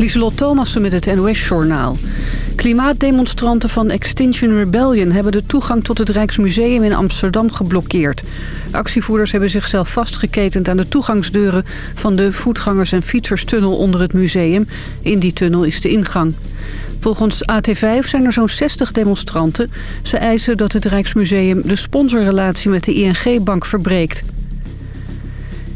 Lieselot Thomassen met het NOS-journaal. Klimaatdemonstranten van Extinction Rebellion hebben de toegang tot het Rijksmuseum in Amsterdam geblokkeerd. Actievoerders hebben zichzelf vastgeketend aan de toegangsdeuren van de voetgangers- en fietserstunnel onder het museum. In die tunnel is de ingang. Volgens AT5 zijn er zo'n 60 demonstranten. Ze eisen dat het Rijksmuseum de sponsorrelatie met de ING-bank verbreekt.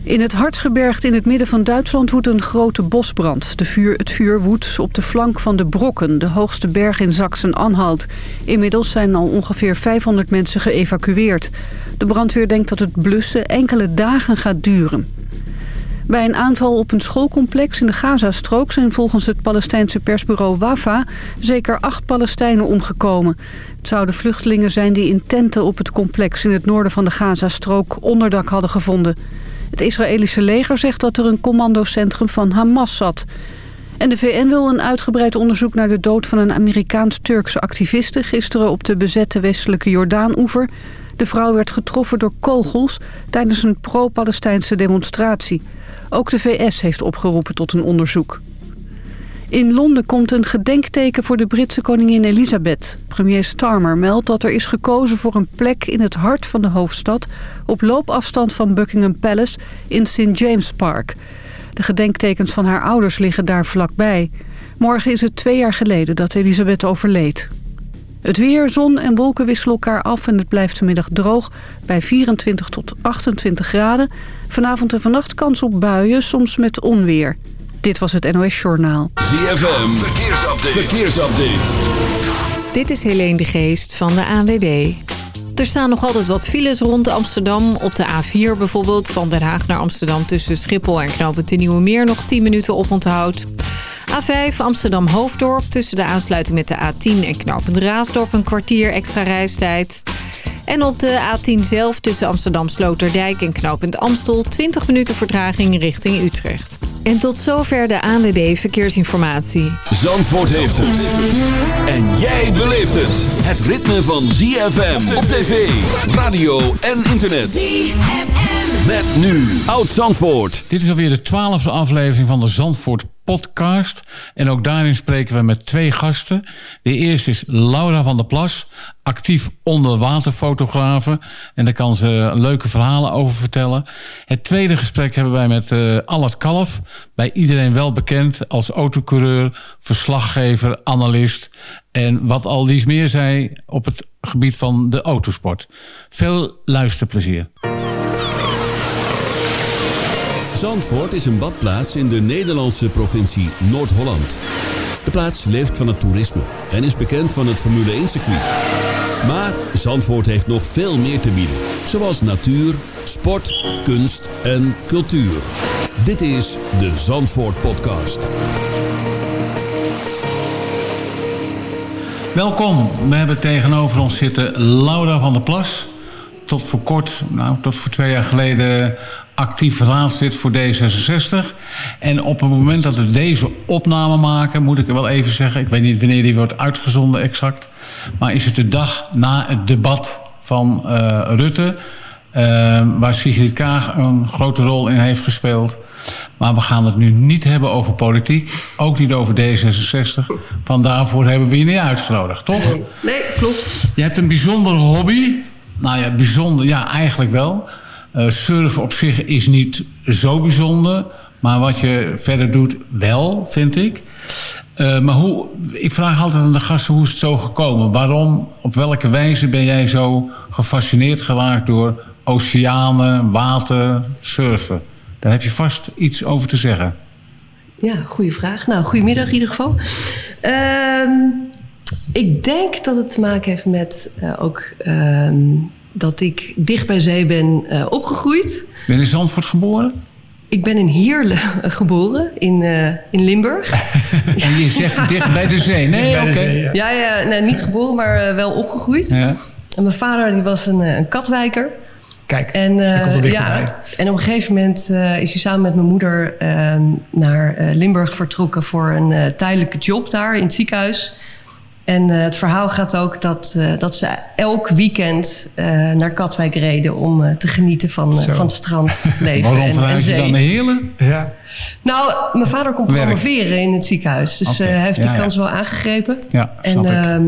In het Hartsgebergte in het midden van Duitsland woedt een grote bosbrand. De vuur, het vuur woedt op de flank van de Brokken, de hoogste berg in Sachsen-Anhalt. Inmiddels zijn al ongeveer 500 mensen geëvacueerd. De brandweer denkt dat het blussen enkele dagen gaat duren. Bij een aanval op een schoolcomplex in de Gazastrook... zijn volgens het Palestijnse persbureau WAFA zeker acht Palestijnen omgekomen. Het zouden vluchtelingen zijn die in tenten op het complex... in het noorden van de Gazastrook onderdak hadden gevonden. Het Israëlische leger zegt dat er een commandocentrum van Hamas zat. En de VN wil een uitgebreid onderzoek naar de dood van een Amerikaans-Turkse activiste... gisteren op de bezette westelijke Jordaan-oever. De vrouw werd getroffen door kogels tijdens een pro-Palestijnse demonstratie. Ook de VS heeft opgeroepen tot een onderzoek. In Londen komt een gedenkteken voor de Britse koningin Elizabeth. Premier Starmer meldt dat er is gekozen voor een plek in het hart van de hoofdstad... op loopafstand van Buckingham Palace in St. James Park. De gedenktekens van haar ouders liggen daar vlakbij. Morgen is het twee jaar geleden dat Elisabeth overleed. Het weer, zon en wolken wisselen elkaar af en het blijft vanmiddag droog bij 24 tot 28 graden. Vanavond en vannacht kans op buien, soms met onweer. Dit was het NOS Journaal. ZFM, verkeersupdate. verkeersupdate. Dit is Helene de Geest van de ANWB. Er staan nog altijd wat files rond Amsterdam. Op de A4 bijvoorbeeld, van Den Haag naar Amsterdam... tussen Schiphol en Knoopend de Nieuwe Meer nog 10 minuten op onthoud. A5 Amsterdam-Hoofddorp tussen de aansluiting met de A10 en Knoopend Raasdorp... een kwartier extra reistijd. En op de A10 zelf tussen Amsterdam Sloterdijk en Knoopend Amstel... 20 minuten vertraging richting Utrecht. En tot zover de ANWB Verkeersinformatie. Zandvoort heeft het. En jij beleeft het. Het ritme van ZFM op tv, radio en internet. ZFM. Met nu Oud Zandvoort. Dit is alweer de twaalfde aflevering van de Zandvoort podcast. En ook daarin spreken we met twee gasten. De eerste is Laura van der Plas, actief onderwaterfotografe. En daar kan ze leuke verhalen over vertellen. Het tweede gesprek hebben wij met uh, Allard Kalf. Bij iedereen wel bekend als autocoureur, verslaggever, analist. En wat al iets meer zei op het gebied van de autosport. Veel luisterplezier. Zandvoort is een badplaats in de Nederlandse provincie Noord-Holland. De plaats leeft van het toerisme en is bekend van het Formule 1-circuit. Maar Zandvoort heeft nog veel meer te bieden, zoals natuur, sport, kunst en cultuur. Dit is de Zandvoort Podcast. Welkom, we hebben tegenover ons zitten Laura van der Plas. Tot voor kort, nou tot voor twee jaar geleden actief raadslid voor D66. En op het moment dat we deze opname maken, moet ik wel even zeggen... ik weet niet wanneer die wordt uitgezonden exact... maar is het de dag na het debat van uh, Rutte... Uh, waar Sigrid Kaag een grote rol in heeft gespeeld. Maar we gaan het nu niet hebben over politiek. Ook niet over D66. Van daarvoor hebben we je niet uitgenodigd, toch? Nee, klopt. Je hebt een bijzondere hobby. Nou ja, bijzonder, ja, eigenlijk wel. Uh, surfen op zich is niet zo bijzonder. Maar wat je verder doet, wel, vind ik. Uh, maar hoe, ik vraag altijd aan de gasten hoe is het zo gekomen? Waarom, op welke wijze ben jij zo gefascineerd geraakt door oceanen, water, surfen? Daar heb je vast iets over te zeggen. Ja, goede vraag. Nou, goedemiddag in ieder geval. Uh, ik denk dat het te maken heeft met uh, ook ehm, dat ik dicht bij zee ben uh, opgegroeid. Ben je in Zandvoort geboren? Ik ben in Heerlen geboren, in, uh, in Limburg. en je zegt dicht bij de zee? Nee, oké. Okay. Ja, ja, ja nee, niet geboren, maar uh, wel opgegroed. Ja. En mijn vader die was een, een katwijker. Kijk, en, uh, ja, en op een gegeven moment uh, is hij samen met mijn moeder uh, naar Limburg vertrokken voor een tijdelijke job daar in het ziekenhuis. En eh, het verhaal gaat ook dat, eh, dat ze elk weekend eh, naar Katwijk reden om eh, te genieten van, eh, van het strandleven Waarom en, en verhuis je dan naar Heerlen? Ja. Nou, mijn vader kon Werk. promoveren in het ziekenhuis. Dus eh, hij heeft die ja, ja. kans wel aangegrepen. Ja, En, snap ik. ehm,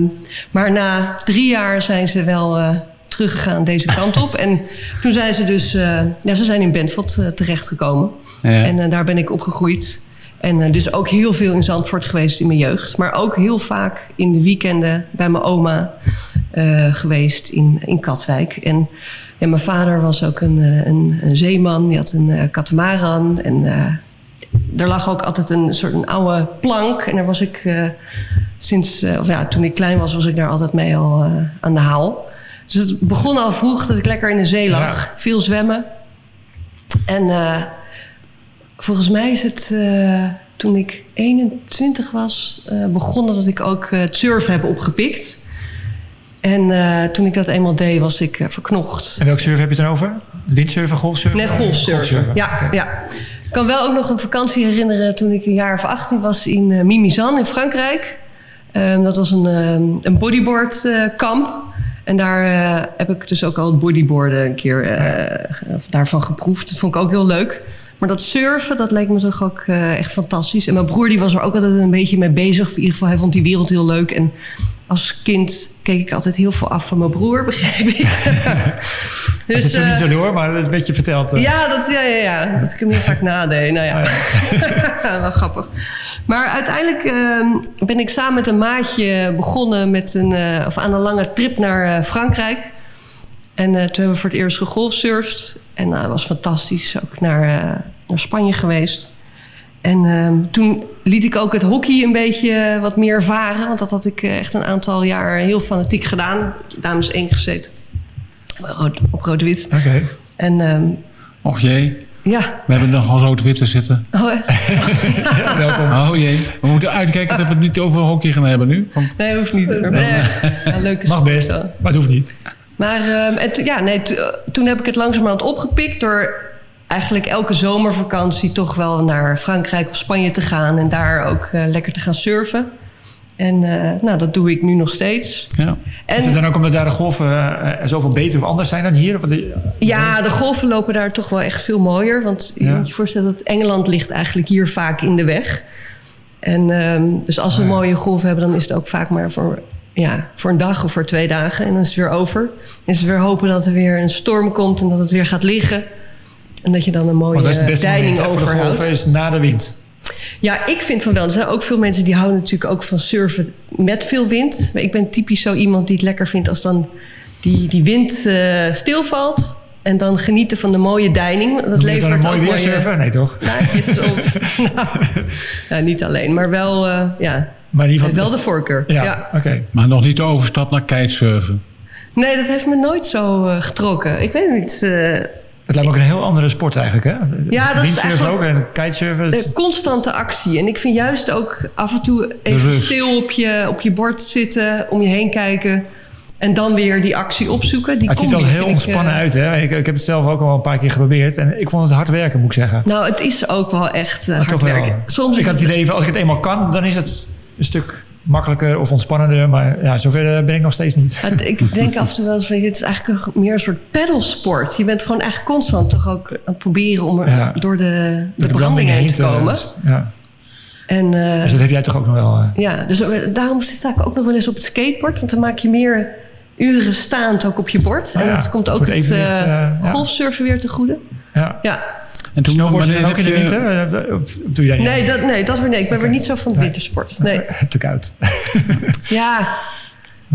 maar na drie jaar zijn ze wel eh, teruggegaan deze kant op. En toen zijn ze dus... eh, ja, ze zijn in Bentveld terechtgekomen. Ja. En eh, daar ben ik opgegroeid. En eh, dus ook heel veel in Zandvoort geweest in mijn jeugd. Maar ook heel vaak in de weekenden bij mijn oma eh, geweest in, in Katwijk. En ja, mijn vader was ook een, eh, een, een zeeman. Die had een eh katamaran. En eh, er lag ook altijd een soort een oude plank. En daar was ik sinds... of ja, toen ik klein was, was ik daar altijd mee al aan de haal. Dus het begon al vroeg dat ik lekker in de zee lag. Ja. Veel zwemmen. En... Volgens mij is het eh, toen ik 21 was eh, begonnen dat ik ook eh, het surfen heb opgepikt. En toen ik dat eenmaal deed, was ik verknocht. En welk surf heb je het dan over? Windsurfen, golfsurfen? Nee, golfsurfen. Ja, Oké. ja. Ik kan wel ook nog een vakantie herinneren toen ik een jaar of 18 was in Mimizan in Frankrijk. Ehm, dat was een, ehm, een bodyboard eh, kamp. En daar heb ik dus ook al het bodyboarden een keer daarvan geproefd. Dat vond ik ook heel leuk. Maar dat surfen, dat leek me toch ook eh, echt fantastisch. En mijn broer die was er ook altijd een beetje mee bezig. In ieder geval, hij vond die wereld heel leuk. En als kind keek ik altijd heel veel af van mijn broer, begreep ik. Dat is eh, niet zo door, maar dat werd je verteld. eh. ja, dat, ja, ja, ja, dat ik hem heel vaak nadeed. Nou ja, wel grappig. Maar uiteindelijk ehm, ben ik samen met een maatje begonnen met een, eh, of aan een lange trip naar eh, Frankrijk. En eh, toen hebben we voor het eerst gegolfsurfd. En nou, dat was fantastisch. Ook naar, eh, naar Spanje geweest. En ehm, toen liet ik ook het hockey een beetje eh, wat meer varen. Want dat had ik eh, echt een aantal jaar heel fanatiek gedaan. Dames één gezeten. Op rood- Op rood-wit. Oké. En ehm, Och jee, ja, we hebben nog al rood-witte zitten. Oh, eh, Welkom. Oh jee, we moeten uitkijken dat we het niet over hockey gaan hebben nu. Want nee, hoeft niet. Nee, ja, leuke Mag best, wel. maar het hoeft niet. Maar ehm, en to- ja, nee, to- toen heb ik het langzamerhand opgepikt... door eigenlijk elke zomervakantie toch wel naar Frankrijk of Spanje te gaan... en daar ook eh, lekker te gaan surfen. En eh, nou, dat doe ik nu nog steeds. ja. Is het En dan ook omdat daar de golven eh, zoveel beter of anders zijn dan hier? Of ja, de golven lopen daar toch wel echt veel mooier. Want je moet je voorstellen dat Engeland ligt eigenlijk hier vaak in de weg. En ehm, dus als we Ah, ja. mooie golven hebben, dan is het ook vaak maar voor, ja, voor een dag of voor twee dagen. En dan is het weer over. En is het weer hopen dat er weer een storm komt en dat het weer gaat liggen. En dat je dan een mooie dat beste deining overhoudt. golven is na de wind. Ja, ik vind van wel. Er zijn ook veel mensen die houden natuurlijk ook van surfen met veel wind. Maar ik ben typisch zo iemand die het lekker vindt als dan die, die wind eh, stilvalt. En dan genieten van de mooie deining. Dat het dan levert een mooi weer mooie surfen? Nee toch? plaatjes op. nou, ja, niet alleen, maar wel, eh, ja, Maar geval... wel de voorkeur. Ja, Ja. oké. Maar nog niet de overstap naar kitesurfen. Nee, dat heeft me nooit zo eh, getrokken. Ik weet niet. eh, Het lijkt me ook een heel andere sport eigenlijk, hè? Ja, dat is Windsurfen ook eigenlijk- en kitesurfen. De constante actie. En ik vind juist ook af en toe even stil op je, op je bord zitten, om je heen kijken. En dan weer die actie opzoeken. Die het ziet er heel ik, ontspannen eh, uit, hè? Ik, ik heb het zelf ook al een paar keer geprobeerd. En ik vond het hard werken, moet ik zeggen. Nou, het is ook wel echt uh, hard werken. Soms ik is had het idee als ik het eenmaal kan, dan is het een stuk makkelijker of ontspannender. Maar ja, zover ben ik nog steeds niet. het- ik denk af en toe wel eens, dit is eigenlijk een, meer een soort pedalsport. Je bent gewoon eigenlijk constant toch ook aan het proberen om er Ja. door de, de, De branding heen te komen. Ja. En, eh, Dus dat heb jij toch ook nog wel... eh, Ja, dus eh, daarom zit ik ook nog wel eens op het skateboard. Want dan maak je meer uren staand ook op je bord. Oh en ja, dat komt ook het eh, eh, ja. golfsurfen weer te goede. ja. Ja. En toen, Snowboarden wanneer ook in de winter? Eh, Of of doe je dat niet? Nee, dat, nee, dat weer nee. Ik ben weer niet zo van de wintersport. Nee. Te koud. Ja.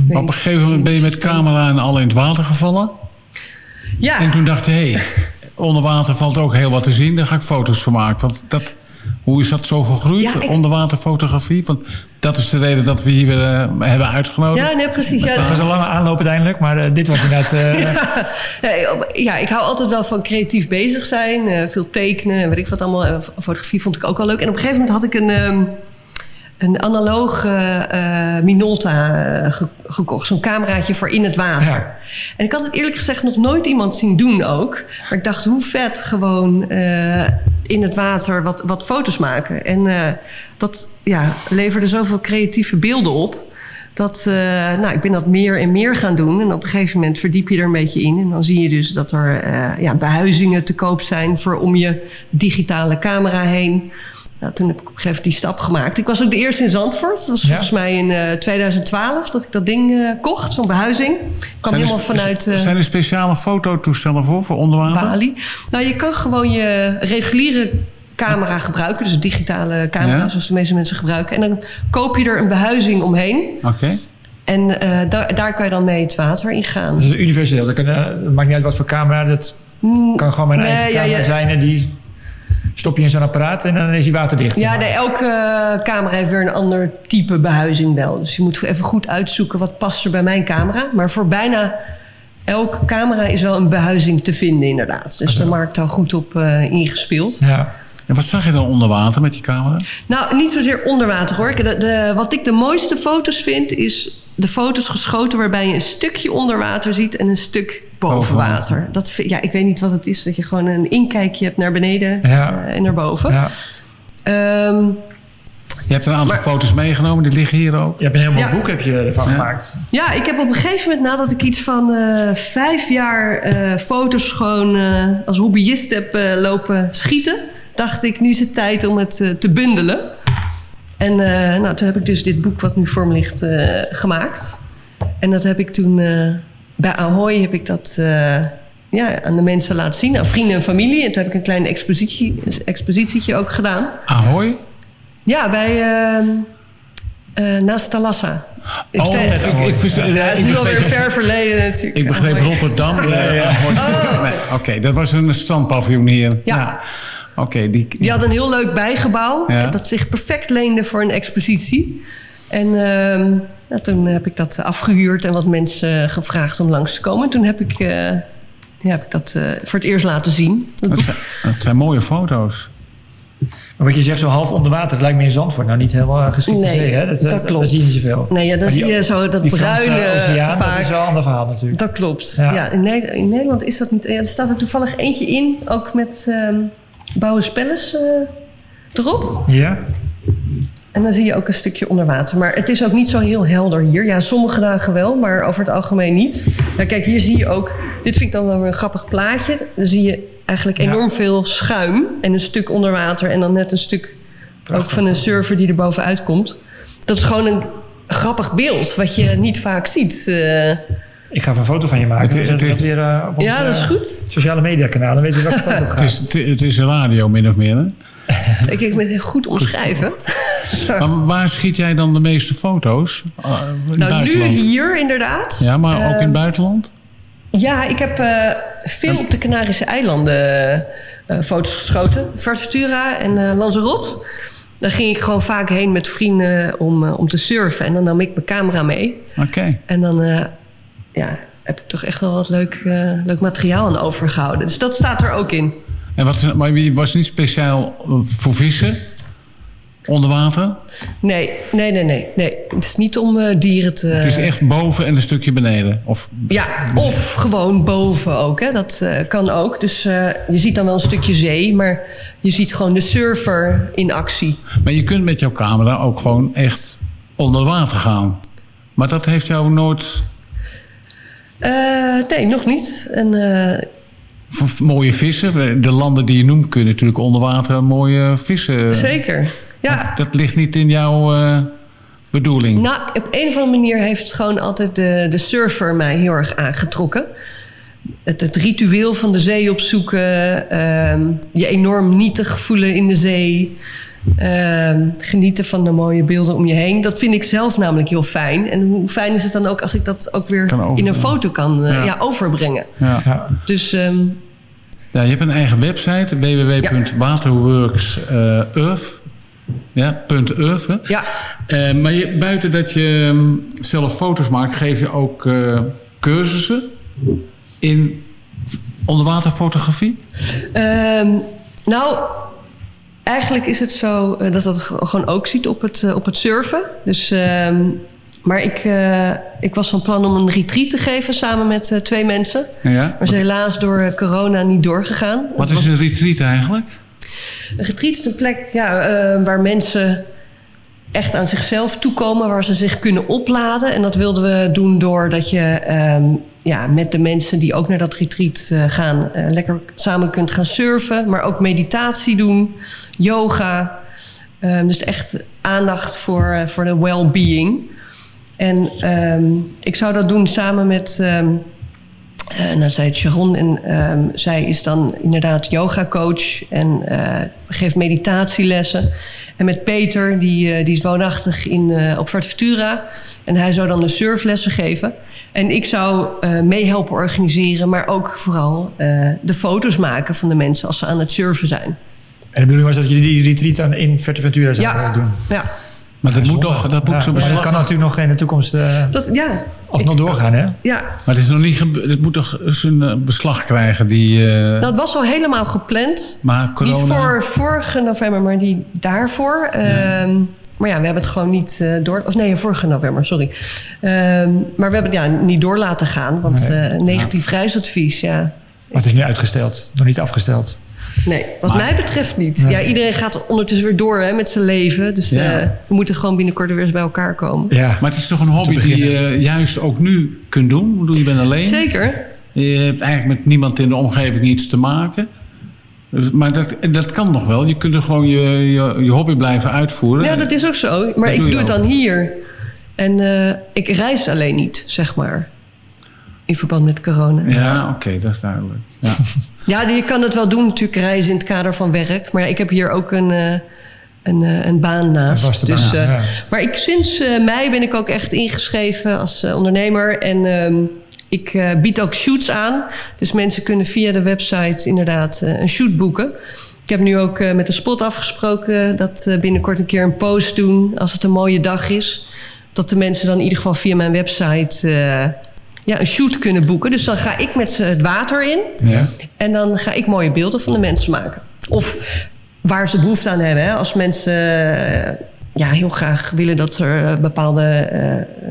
Op een gegeven moment ben je met camera en al in het water gevallen. Ja. En toen dacht je, hé, hey, onder water valt ook heel wat te zien. Daar ga ik foto's van maken. Want dat, hoe is dat zo gegroeid, Ja, ik- onderwaterfotografie? Want dat is de reden dat we hier weer eh, hebben uitgenodigd. Ja, nee, precies. Ja, Het was een lange aanloop uiteindelijk, maar eh, dit was inderdaad... eh, Nee, op- ja, ik hou altijd wel van creatief bezig zijn. eh, veel tekenen en weet ik wat allemaal. Fotografie vond ik ook wel leuk. En op een gegeven moment had ik een, ehm, een analoog eh, eh, Minolta eh, ge- gekocht. Zo'n cameraatje voor in het water. Ja. En ik had het eerlijk gezegd nog nooit iemand zien doen ook. Maar ik dacht, hoe vet gewoon in het water wat, wat foto's maken. En dat ja, leverde zoveel creatieve beelden op. Dat, nou, ik ben dat meer en meer gaan doen. En op een gegeven moment verdiep je er een beetje in. En dan zie je dus dat er ja, behuizingen te koop zijn voor om je digitale camera heen. Nou, toen heb ik op een gegeven moment die stap gemaakt. Ik was ook de eerste in Zandvoort. Dat was ja. volgens mij in uh, 2012 dat ik dat ding kocht, zo'n behuizing. Ik kwam zijn helemaal er, vanuit... zijn er speciale fototoestellen voor, voor onderwater? Bali. Nou, je kan gewoon je reguliere camera gebruiken. Dus digitale camera, ja. zoals de meeste mensen gebruiken. En dan koop je er een behuizing omheen. Oké. Okay. En uh, daar, daar kan je dan mee het water in gaan. Dat is universeel. Dat, kan, uh, maakt niet uit wat voor camera. Dat kan gewoon mijn nee, eigen camera ja, ja. zijn. En die stop je in zo'n apparaat en dan is die waterdicht. Ja, nee, elke uh, camera heeft weer een ander type behuizing wel. Dus je moet even goed uitzoeken wat past er bij mijn camera. Maar voor bijna elke camera is wel een behuizing te vinden inderdaad. Dus daar maakt al goed op ingespeeld. Ja. En wat zag je dan onder water met die camera? Nou, niet zozeer onder water hoor. De, de, wat ik de mooiste foto's vind, is de foto's geschoten waarbij je een stukje onder water ziet en een stuk boven, water. Dat, ja, ik weet niet wat het is, dat je gewoon een inkijkje hebt naar beneden ja. uh, en naar boven. Ja. Um, je hebt een aantal maar, foto's meegenomen, die liggen hier ook. Je hebt een helemaal ja. boek heb je ervan ja. gemaakt. Ja, ik heb op een gegeven moment, nadat ik iets van uh, vijf jaar uh, foto's gewoon uh, als hobbyist heb lopen schieten dacht ik, nu is het tijd om het uh, te bundelen. En uh, nou, toen heb ik dus dit boek wat nu voor me ligt uh, gemaakt. En dat heb ik toen bij Ahoy heb ik dat ja, aan de mensen laten zien, aan vrienden en familie. En toen heb ik een klein expositie, expositietje ook gedaan. Ahoy? Ja, bij naast Talassa. Ik oh, ik, ik, ik, ja, het is nu alweer ver verleden natuurlijk. Ik begreep Rotterdam. Oh. Nee, Oké, okay, dat was een strandpaviljoen hier. Ja. ja. Okay, die, die... had een heel leuk bijgebouw. Ja. Dat zich perfect leende voor een expositie. En uh, ja, toen heb ik dat afgehuurd en wat mensen gevraagd om langs te komen. En toen heb ik, uh, ja, heb ik dat uh, voor het eerst laten zien. Dat, dat, zijn, dat zijn mooie foto's. Maar wat je zegt, zo half onder water, het lijkt meer Zandvoort. Nou, niet helemaal geschikte nee, zee, hè? Dat, dat klopt. Dat zie je niet zoveel. Nee, ja, dan zie je zo dat bruine oceaan, vaak. Dat is wel een ander verhaal natuurlijk. Dat klopt. Ja, ja in, Nederland, in, Nederland is dat niet... Ja, er staat er toevallig eentje in, ook met... Um, Bouwen Spelles uh, erop. Ja. En dan zie je ook een stukje onder water. Maar het is ook niet zo heel helder hier. Ja, sommige dagen wel, maar over het algemeen niet. Nou, kijk, hier zie je ook... Dit vind ik dan wel een grappig plaatje. Dan zie je eigenlijk enorm ja. veel schuim. En een stuk onder water. En dan net een stuk Prachtig. ook van een surfer die er bovenuit komt. Dat is gewoon een grappig beeld. Wat je niet vaak ziet. Uh, ik ga een foto van je maken. Het, het, het, weer, uh, op ja, dat is goed. Sociale media kanaal. Dan weet je welke foto het gaat. Het is, het is radio min of meer, hè? ik kan het goed omschrijven. maar waar schiet jij dan de meeste foto's? Uh, nou, nu hier inderdaad. Ja, maar ook uh, in het buitenland? Ja, ik heb uh, veel op de Canarische eilanden foto's geschoten. Fuerteventura en Lanzarote. Daar ging ik gewoon vaak heen met vrienden om, om te surfen. En dan nam ik mijn camera mee. Oké. Okay. En dan ja, heb ik toch echt wel wat leuk, uh, leuk materiaal aan overgehouden. Dus dat staat er ook in. En wat, maar je was niet speciaal voor vissen? Onder water? Nee, nee, nee, nee. nee. Het is niet om uh, dieren te... Het is echt boven en een stukje beneden? Of... Ja, of gewoon boven ook. Hè. Dat uh, kan ook. Dus uh, je ziet dan wel een stukje zee, maar je ziet gewoon de surfer in actie. Maar je kunt met jouw camera ook gewoon echt onder water gaan. Maar dat heeft jou nooit uh, nee, nog niet. En, uh... Mooie vissen. De landen die je noemt kunnen natuurlijk onder water mooie vissen. Zeker, ja. Dat, dat ligt niet in jouw uh, bedoeling. Nou, op een of andere manier heeft gewoon altijd de, de surfer mij heel erg aangetrokken. Het, het ritueel van de zee opzoeken. Uh, je enorm nietig voelen in de zee. Uh, genieten van de mooie beelden om je heen. Dat vind ik zelf namelijk heel fijn. En hoe fijn is het dan ook als ik dat ook weer in een foto kan uh, ja. Ja, overbrengen. Ja. Dus... Um, ja, je hebt een eigen website, www.waterworks.earth. Ja, .earth. Ja. Uh, maar je, buiten dat je um, zelf foto's maakt, geef je ook cursussen in onderwaterfotografie? Um, nou, Eigenlijk is het zo uh, dat dat gewoon ook ziet op het, uh, op het surfen. Dus, uh, maar ik, uh, ik was van plan om een retreat te geven samen met twee mensen. Ja, maar is helaas door corona niet doorgegaan. Wat is was... een retreat eigenlijk? Een retreat is een plek ja, waar mensen echt aan zichzelf toekomen, waar ze zich kunnen opladen. En dat wilden we doen doordat je ehm, ja, met de mensen die ook naar dat retreat uh, gaan, uh, lekker samen kunt gaan surfen, maar ook meditatie doen, yoga. Um, dus echt aandacht voor, uh, voor de well-being. En um, ik zou dat doen samen met. Nou, zij het Sharon en zij is dan inderdaad yoga coach en geeft meditatielessen. En met Peter, die, uh, die is woonachtig in, op Fuerteventura. En hij zou dan de surflessen geven. En ik zou meehelpen organiseren, maar ook vooral de foto's maken van de mensen als ze aan het surfen zijn. En de bedoeling was dat je die retreat aan in Fuerteventura zou ja. doen? Ja. Maar dat moet toch, dat moet ja, zo maar dat kan natuurlijk nog in de toekomst uh, dat, ja, alsnog doorgaan, hè? Ja. Maar het is nog niet, het moet toch zijn beslag krijgen die... Uh, dat was al helemaal gepland. Maar corona... Niet voor vorige november, maar die daarvoor. Ja. Um, maar ja, we hebben het gewoon niet uh, door... Of nee, vorige november, sorry. Um, maar we hebben het ja, niet door laten gaan. Want nee. negatief ja. reisadvies, ja. Maar het is nu uitgesteld, nog niet afgesteld. Nee, wat maar, mij betreft niet. Ja. ja. iedereen gaat ondertussen weer door hè, met zijn leven. Dus ja. uh, we moeten gewoon binnenkort weer eens bij elkaar komen. Ja. Maar het is toch een hobby die je juist ook nu kunt doen? Ik bedoel, je bent alleen. Zeker. Je hebt eigenlijk met niemand in de omgeving iets te maken. Dus, maar dat, dat kan nog wel. Je kunt er gewoon je, je, je hobby blijven uitvoeren. Ja, dat is ook zo. Maar dat ik doe, doe het dan hier. En uh, ik reis alleen niet, zeg maar in verband met corona. Ja, oké, okay, dat is duidelijk. Ja. ja, je kan het wel doen natuurlijk reizen in het kader van werk. Maar ik heb hier ook een, uh, een, uh, een baan naast. Een dus, baan, uh, ja. Maar ik, sinds mei ben ik ook echt ingeschreven als ondernemer. En um, ik bied ook shoots aan. Dus mensen kunnen via de website inderdaad een shoot boeken. Ik heb nu ook met de spot afgesproken dat binnenkort een keer een post doen als het een mooie dag is. Dat de mensen dan in ieder geval via mijn website ja, een shoot kunnen boeken. Dus dan ga ik met ze het water in. Ja. En dan ga ik mooie beelden van de mensen maken. Of waar ze behoefte aan hebben. Hè. Als mensen uh, ja, heel graag willen dat er bepaalde...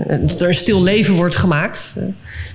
Uh, dat er een stil leven wordt gemaakt. Uh,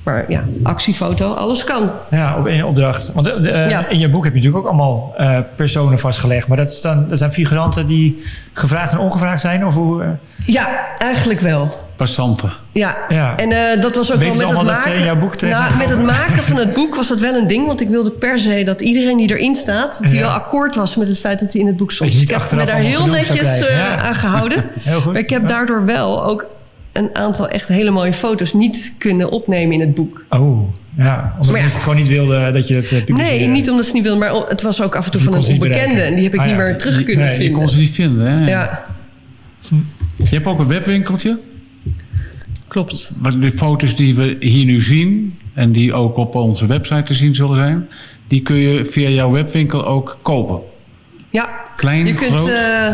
maar ja, actiefoto, alles kan. Ja, op één opdracht. Want ja. in je boek heb je natuurlijk ook allemaal personen vastgelegd. Maar dat, is dan, dat zijn figuranten die gevraagd en ongevraagd zijn? Of hoe, Ja, eigenlijk wel. Passanten. Ja, ja. en uh, dat was ook Weet wel met het maken. in jouw boek nou, met het maken van het boek was dat wel een ding, want ik wilde per se dat iedereen die erin staat, dat hij ja. wel akkoord was met het feit dat hij in het boek stond. Dus ik heb me daar heel netjes uh, ja. aan gehouden. heel goed. Maar ik heb daardoor wel ook een aantal echt hele mooie foto's niet kunnen opnemen in het boek. Oh, ja. Omdat mensen het gewoon niet wilden dat je het uh, Nee, niet omdat ze niet wilden, maar het was ook af en toe van een onbekende. En die heb ik ah, niet meer terug kunnen nee, vinden. Je kon ze niet vinden, hè? Ja. Je hebt ook een webwinkeltje. Klopt. De foto's die we hier nu zien en die ook op onze website te zien zullen zijn, die kun je via jouw webwinkel ook kopen. Ja, Klein, je kunt groot? uh,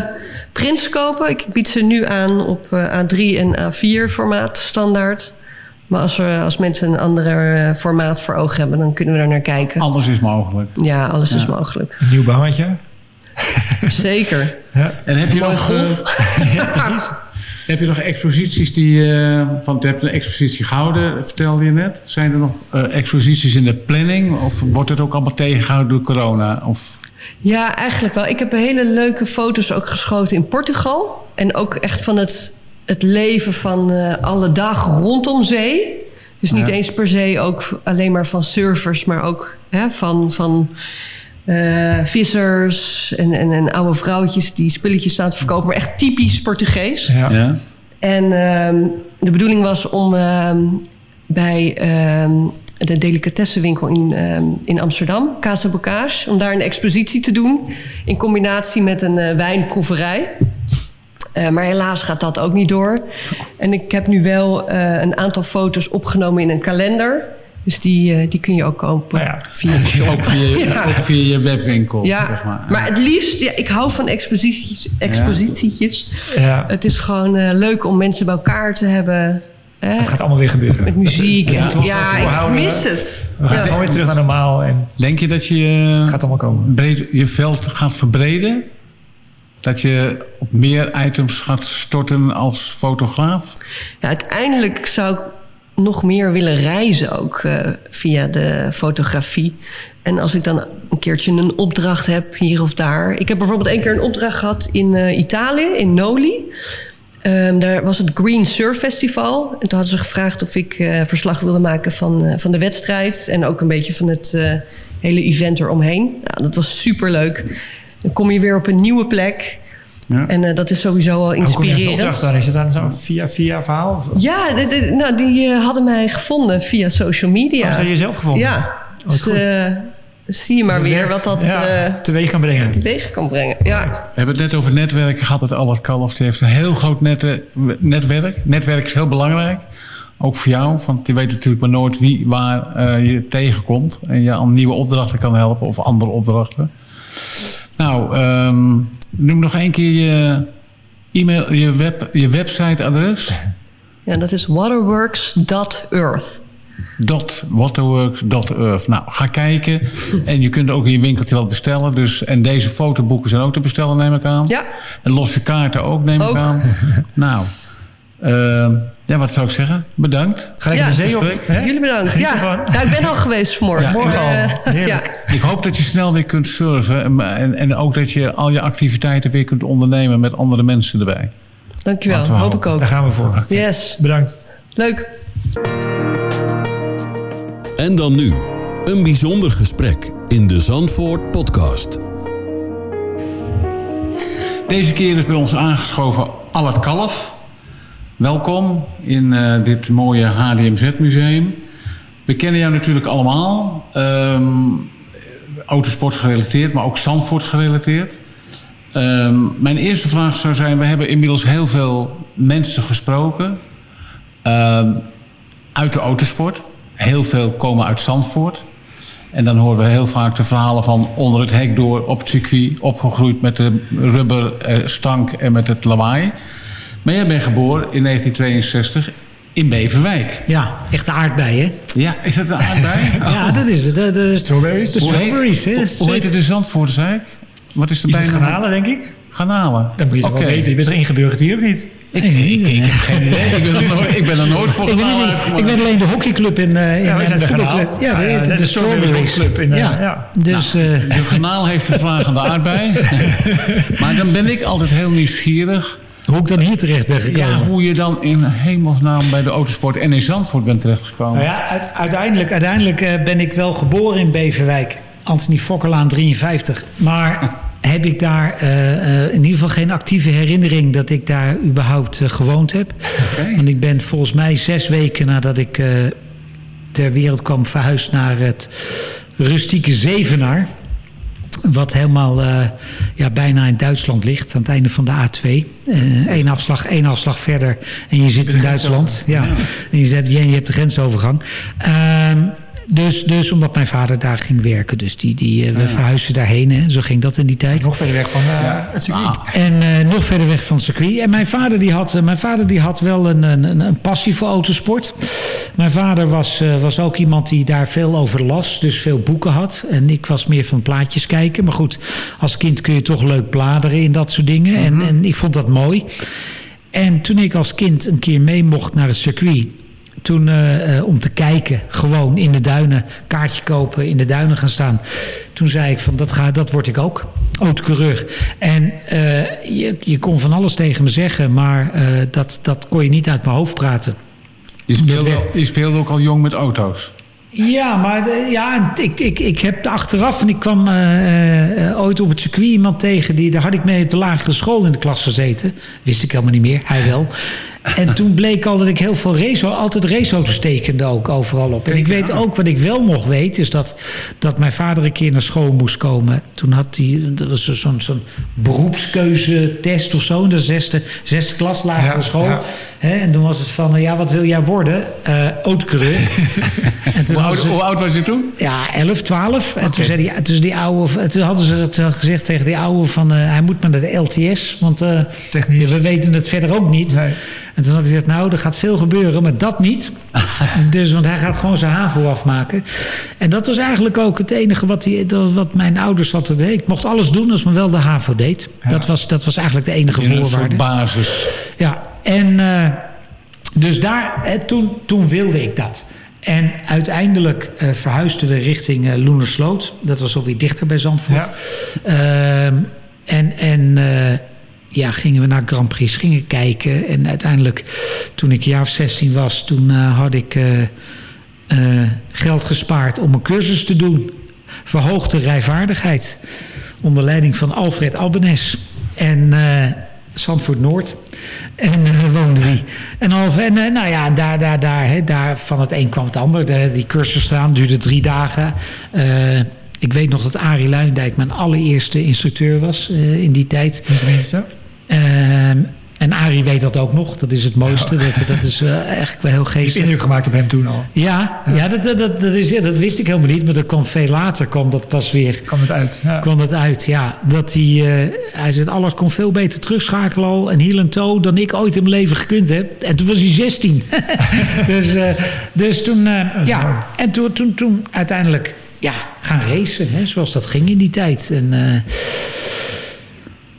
prints kopen. Ik bied ze nu aan op uh, A3 en A4 formaat standaard. Maar als, er, als mensen een ander uh, formaat voor ogen hebben, dan kunnen we daar naar kijken. Alles is mogelijk. Ja, alles ja. is mogelijk. Een nieuw behangetje. Zeker. Ja. En heb je nog... golf. ja, precies. Heb je nog exposities die... Uh, want je hebt een expositie gehouden, vertelde je net. Zijn er nog uh, exposities in de planning? Of wordt het ook allemaal tegengehouden door corona? Of... Ja, eigenlijk wel. Ik heb hele leuke foto's ook geschoten in Portugal. En ook echt van het, het leven van uh, alle dag rondom zee. Dus niet ja. eens per se ook alleen maar van surfers, maar ook hè, van... van uh, vissers en, en, en, oude vrouwtjes die spulletjes staan te verkopen. Maar echt typisch Portugees. Ja. Ja. En uh, de bedoeling was om uh, bij de delicatessenwinkel in, in Amsterdam, Casa Bocage... om daar een expositie te doen in combinatie met een uh, wijnproeverij. Uh, maar helaas gaat dat ook niet door. En ik heb nu wel uh, een aantal foto's opgenomen in een kalender... Dus die, uh, die kun je ook kopen ja. via de shop. Ook via, ja. ook via je webwinkel. Ja, zeg maar. maar het liefst, ja, ik hou van exposities, expositietjes. Ja. Het is gewoon uh, leuk om mensen bij elkaar te hebben. Het gaat allemaal weer gebeuren. Met muziek. Ja, en, ja ik mis het. We gaan ja. gewoon weer terug naar normaal. En Denk je dat je het gaat allemaal komen. Breed, je veld gaat verbreden? Dat je op meer items gaat storten als fotograaf? Ja, uiteindelijk zou ik nog meer willen reizen ook uh, via de fotografie. En als ik dan een keertje een opdracht heb hier of daar. Ik heb bijvoorbeeld één keer een opdracht gehad in uh, Italië, in Noli. Ehm, daar was het Green Surf Festival. En toen hadden ze gevraagd of ik uh, verslag wilde maken van, van de wedstrijd. En ook een beetje van het hele event eromheen. Nou, dat was super leuk. Dan kom je weer op een nieuwe plek. Ja. En dat is sowieso al inspirerend. Hoe kom je Is het dan via, via verhaal? Of? Ja, de, de, nou, die hadden mij gevonden via social media. Oh, ze je zelf gevonden? Ja. Dus, zie je maar dus weer wat dat ja, uh, teweeg kan brengen. Teweeg kan brengen, ja. We hebben het net over netwerken gehad. Het Albert Kalf heeft een heel groot netwerk. Netwerk is heel belangrijk. Ook voor jou, want je weet natuurlijk maar nooit wie waar uh, je tegenkomt. En je aan nieuwe opdrachten kan helpen of andere opdrachten. Nou, um, noem nog één keer je e-mail, je, web, je websiteadres. Ja, dat is waterworks.earth. waterworks.earth. Nou, ga kijken. En je kunt ook in je winkeltje wat bestellen. Dus, en deze fotoboeken zijn ook te bestellen, neem ik aan. Ja. En losse kaarten ook, neem ik aan. nou, uh, ja, wat zou ik zeggen? Bedankt. Ga ik ja, de zee op. Jullie bedankt. Ja. Ik ben al geweest vanmorgen. Ja, morgen al. ja. Ik hoop dat je snel weer kunt surfen. En, en, en, ook dat je al je activiteiten weer kunt ondernemen met andere mensen erbij. Dankjewel. Hoop ik ook. Daar gaan we voor. Okay. Yes. Bedankt. Leuk. En dan nu, een bijzonder gesprek in de Zandvoort podcast. Deze keer is bij ons aangeschoven Albert Kalf. Welkom in uh, dit mooie HDMZ-museum. We kennen jou natuurlijk allemaal. Um, autosport gerelateerd, maar ook Zandvoort gerelateerd. Um, mijn eerste vraag zou zijn... we hebben inmiddels heel veel mensen gesproken... Um, uit de autosport heel veel komen uit Zandvoort. En dan horen we heel vaak de verhalen van onder het hek door op het circuit... opgegroeid met de rubberstank en met het lawaai. Maar jij bent geboren in 1962 in Beverwijk. Ja, echt de aardbeien. Ja, is dat de aardbei? ja, dat is het. De, de, strawberries. De strawberries, heet, hoe, heet het in Zandvoort, zei ik? Wat is de bijnaam? Garnalen, denk ik. Garnalen. Dan moet je okay. wel weten. Je bent er ingeburgerd hier of niet? Ik, nee, ik, ik, ik, heb geen idee. Ik ben er nooit, ik ben er nooit voor ik ben, alleen, ik ben alleen de hockeyclub in, uh, in ja, we zijn de voetbalclub. Ja, de, de, de, de Strawberries Club. In, uh, ja. ja. Dus, nou, uh, de kanaal heeft de vraag aan de aardbei. maar dan ben ik altijd heel nieuwsgierig. Hoe ik dan hier terecht ben gekomen. Ja, hoe je dan in hemelsnaam bij de autosport en in Zandvoort bent terechtgekomen. Nou ja, uit, uiteindelijk, uiteindelijk ben ik wel geboren in Beverwijk. Anthony Fokkerlaan 53. Maar heb ik daar uh, in ieder geval geen actieve herinnering dat ik daar überhaupt uh, gewoond heb. Okay. Want ik ben volgens mij zes weken nadat ik uh, ter wereld kwam verhuisd naar het rustieke Zevenaar. Wat helemaal ja, bijna in Duitsland ligt, aan het einde van de A2. Eén afslag, één afslag verder en je zit in Duitsland. Ja. En je, hebt, je hebt de grensovergang. Ehm, dus, dus omdat mijn vader daar ging werken. Dus die, die, uh, we ja. verhuisden daarheen. Hè. Zo ging dat in die tijd. Nog verder weg van uh, ja. het circuit. Ah. En uh, nog verder weg van het circuit. En mijn vader die had, mijn vader die had wel een, een, een passie voor autosport. Mijn vader was, was ook iemand die daar veel over las. Dus veel boeken had. En ik was meer van plaatjes kijken. Maar goed, als kind kun je toch leuk bladeren in dat soort dingen. Mm -hmm. en, en ik vond dat mooi. En toen ik als kind een keer mee mocht naar het circuit toen uh, uh, om te kijken, gewoon in de duinen, kaartje kopen, in de duinen gaan staan. Toen zei ik van dat, ga, dat word ik ook, autocoureur. En uh, je, je kon van alles tegen me zeggen, maar dat, dat kon je niet uit mijn hoofd praten. Je speelde, werd... je speelde ook al jong met auto's? Ja, maar de, ja, ik, ik, ik heb achteraf en ik kwam uh, uh, ooit op het circuit iemand tegen. Die, daar had ik mee op de lagere school in de klas gezeten. Wist ik helemaal niet meer, hij wel. En toen bleek al dat ik heel veel race, altijd raceauto's tekende ook overal op. En ik weet ook, wat ik wel nog weet, is dat, dat mijn vader een keer naar school moest komen. Toen had hij, er was zo'n zo'n beroepskeuzetest of zo in de zesde, zesde klas lagere ja, school. Ja. He, en toen was het van, ja, wat wil jij worden? Uh, hoe, oud, hoe oud was je toen? Ja, 11, 12. En toen, zei die, toen, die oude, toen hadden ze het gezegd tegen die oude van, uh, hij moet maar naar de LTS. Want uh, we weten het verder ook niet. Nee. En toen had hij gezegd, nou, er gaat veel gebeuren, maar dat niet. dus, want hij gaat gewoon zijn HAVO afmaken. En dat was eigenlijk ook het enige wat, die, wat mijn ouders hadden. Ik mocht alles doen als men wel de HAVO deed. Ja. Dat, was, dat was eigenlijk de enige In voorwaarde. Een basis. Ja, en uh, dus daar, hè, toen, toen wilde ik dat. En uiteindelijk uh, verhuisden we richting uh, Loenersloot. Dat was alweer dichter bij Zandvoort. Ja. Uh, en en ja, gingen we naar Grand Prix gingen kijken. En uiteindelijk, toen ik jaar of 16 was, toen had ik geld gespaard om een cursus te doen. Verhoogde rijvaardigheid. Onder leiding van Alfred Albenes. En Zandvoort Noord. En uh, woonde die. En, half, en nou ja, daar, daar, daar, hè, daar van het een kwam het ander. De, die cursus staan duurde drie dagen. Ik weet nog dat Arie Luindijk mijn allereerste instructeur was in die tijd. Wat en Arie weet dat ook nog. Dat is het mooiste. Dat, dat is uh, eigenlijk wel heel geestig. Je indruk gemaakt op hem toen al. Ja, ja. dat, dat, dat, is, dat wist ik helemaal niet. Maar dat kwam veel later. kwam dat pas weer... Kwam het uit. Ja. Kwam het uit, ja. Dat hij... Uh, hij zegt, alles kon veel beter terugschakelen al. En heel en toe dan ik ooit in mijn leven gekund heb. En toen was hij 16. dus, uh, dus toen... ja, en toen, toen, toen uiteindelijk... Ja, gaan racen. Hè, zoals dat ging in die tijd. En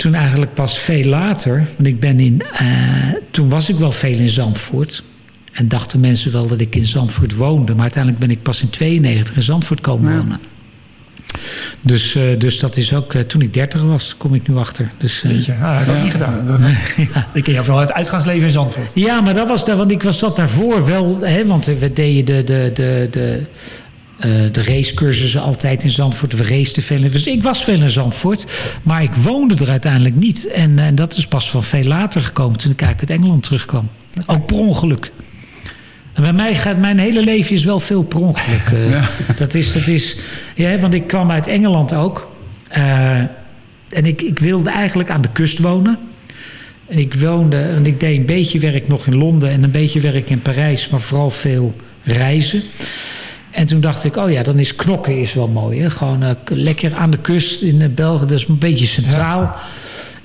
toen eigenlijk pas veel later, want ik ben in, uh, toen was ik wel veel in Zandvoort. En dachten mensen wel dat ik in Zandvoort woonde. Maar uiteindelijk ben ik pas in 92 in Zandvoort komen ja. wonen. Dus, uh, dus dat is ook, uh, toen ik 30 was, kom ik nu achter. Dus, Weet je, ah, dat heb ik niet gedaan. ja. Ik ken jou vooral het uitgaansleven in Zandvoort. Ja, maar dat was, want ik was dat daarvoor wel, hè, want we deden de, de, de, de uh, de racecursussen altijd in Zandvoort. We raceten veel. Dus ik was veel in Zandvoort. Maar ik woonde er uiteindelijk niet. En, en dat is pas van veel later gekomen toen ik uit Engeland terugkwam. Ook per ongeluk. En bij mij gaat mijn hele leven is wel veel per ongeluk. Uh, ja. Dat is, dat is, ja, want ik kwam uit Engeland ook. Uh, en ik, ik wilde eigenlijk aan de kust wonen. En ik woonde, en ik deed een beetje werk nog in Londen en een beetje werk in Parijs, maar vooral veel reizen. En toen dacht ik, oh ja, dan is knokken is wel mooi. Hè? Gewoon uh, lekker aan de kust in uh, België, dat is een beetje centraal. Ja.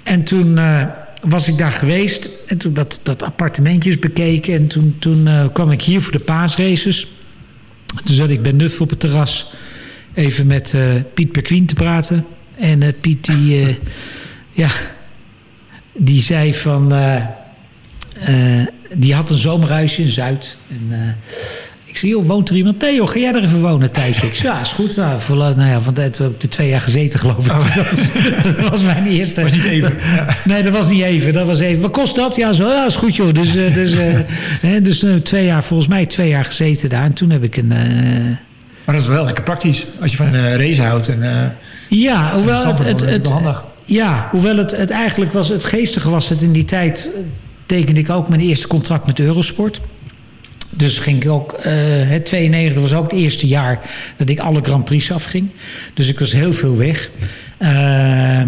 En toen uh, was ik daar geweest en toen dat, dat appartementjes bekeken. En toen, toen kwam ik hier voor de paasraces. Toen zat ik bij Nuff op het terras even met Piet Perquien te praten. En Piet die, ja, die zei van... die had een zomerhuisje in Zuid. En ik zie, joh, woont er iemand? Theo, ga jij er even wonen een tijdje? Ik zei, ja, is goed. Nou, voor, nou ja, van heb ik twee jaar gezeten, geloof ik. Oh. Dat, is, dat, was mijn eerste. was niet even. Nee, dat was niet even. Dat was even. Wat kost dat? Ja, zo, ja, is goed, joh. Dus, uh, dus, uh, dus uh, twee jaar, volgens mij twee jaar gezeten daar. En toen heb ik een... maar dat is wel lekker praktisch. Als je van een race houdt. En, ja, hoewel het... het, het, het ja, hoewel het, het eigenlijk was... Het geestige was het in die tijd... tekende ik ook mijn eerste contract met Eurosport... Dus ging ik ook, uh, het 92 was ook het eerste jaar dat ik alle Grand Prix afging. Dus ik was heel veel weg. Uh,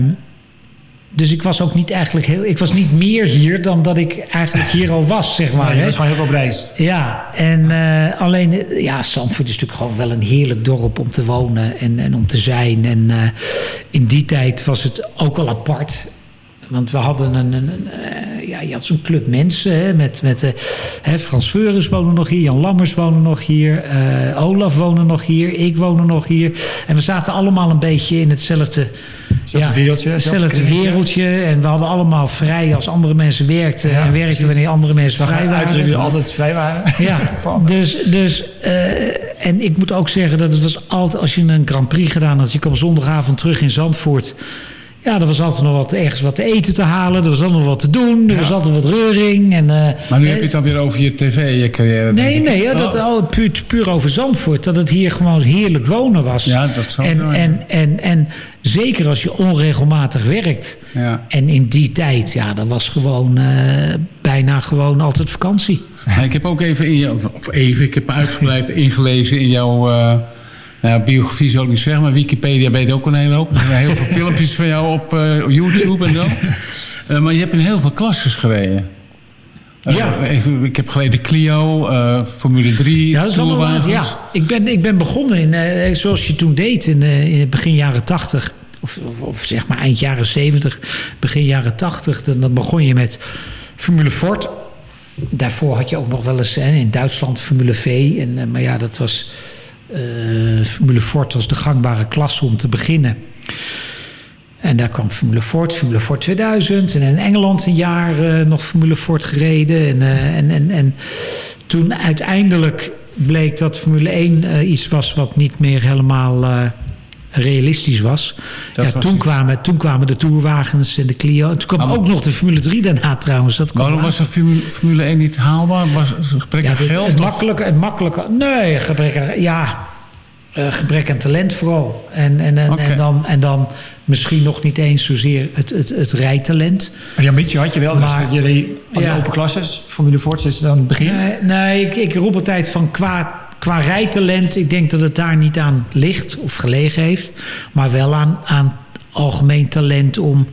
dus ik was ook niet eigenlijk heel. Ik was niet meer hier dan dat ik eigenlijk hier al was, zeg maar. Nee, je was gewoon heel veel op reis. Ja, en uh, alleen, ja, Zandvoort is natuurlijk gewoon wel een heerlijk dorp om te wonen en, en om te zijn. En uh, in die tijd was het ook al apart. Want we hadden een, een, een uh, ja, je had zo'n club mensen. Hè, met, met uh, hè, Frans Veurens wonen nog hier. Jan Lammers wonen nog hier. Uh, Olaf wonen nog hier. Ik wonen nog hier. En we zaten allemaal een beetje in hetzelfde... Hetzelfde ja, wereldje. Hetzelfde wereldje. En we hadden allemaal vrij als andere mensen werkten. Ja, en werkten wanneer andere mensen vrij waren. Uitdrukken altijd vrij waren. Ja, dus... dus en ik moet ook zeggen dat het was altijd... Als je een Grand Prix gedaan had... Je kwam zondagavond terug in Zandvoort... Ja, er was altijd nog wat, ergens wat te eten te halen. Er was altijd nog wat te doen. Er ja. was altijd wat reuring. En, uh, maar nu heb je het dan weer over je tv-carrière. Nee, nee, ja, dat, oh, puur, puur over Zandvoort. Dat het hier gewoon heerlijk wonen was. Ja, dat zou en, en, en, en zeker als je onregelmatig werkt. Ja. En in die tijd, ja, dat was gewoon uh, bijna gewoon altijd vakantie. Ja, ik heb ook even, in je, of even, ik heb uitgebreid ingelezen in jouw... Uh, nou, biografie zou ik niet zeggen, maar Wikipedia weet ook een hele hoop. Er zijn heel veel filmpjes van jou op uh, YouTube en zo. Uh, maar je hebt in heel veel klasses gereden. Uh, ja. Even, ik heb geleden Clio, Formule 3, ja, dat is. Ja, ik ben, ik ben begonnen in, zoals je toen deed in, in het begin jaren 80. Of, of, of, zeg maar eind jaren 70, begin jaren 80. Dan, dan begon je met Formule Ford. Daarvoor had je ook nog wel eens hè, in Duitsland Formule V. En, maar ja, dat was Formule Ford was de gangbare klasse om te beginnen. En daar kwam Formule Ford, Formule Ford 2000. En in Engeland een jaar uh, nog Formule Ford gereden. En, uh, en, en, en toen uiteindelijk bleek dat Formule 1 iets was wat niet meer helemaal realistisch was. Ja, toen, kwamen, toen kwamen de Tourwagens en de Clio. Toen kwam ook nog de Formule 3 daarna trouwens. Dat Waarom was de Formule 1 niet haalbaar? Was het gebrek aan geld? Het makkelijke, het makkelijke... Nee, gebrek aan... Ja, uh, gebrek aan talent vooral. En, en, en, en, dan, en dan misschien nog niet eens zozeer het, het, het rijtalent. Maar die ambitie had je wel. Dus maar, dus jullie ja, open klasses, Formule Ford is dan het begin? Nee, nee ik, ik roep altijd van qua qua rijtalent, ik denk dat het daar niet aan ligt of gelegen heeft. Maar wel aan, aan algemeen talent om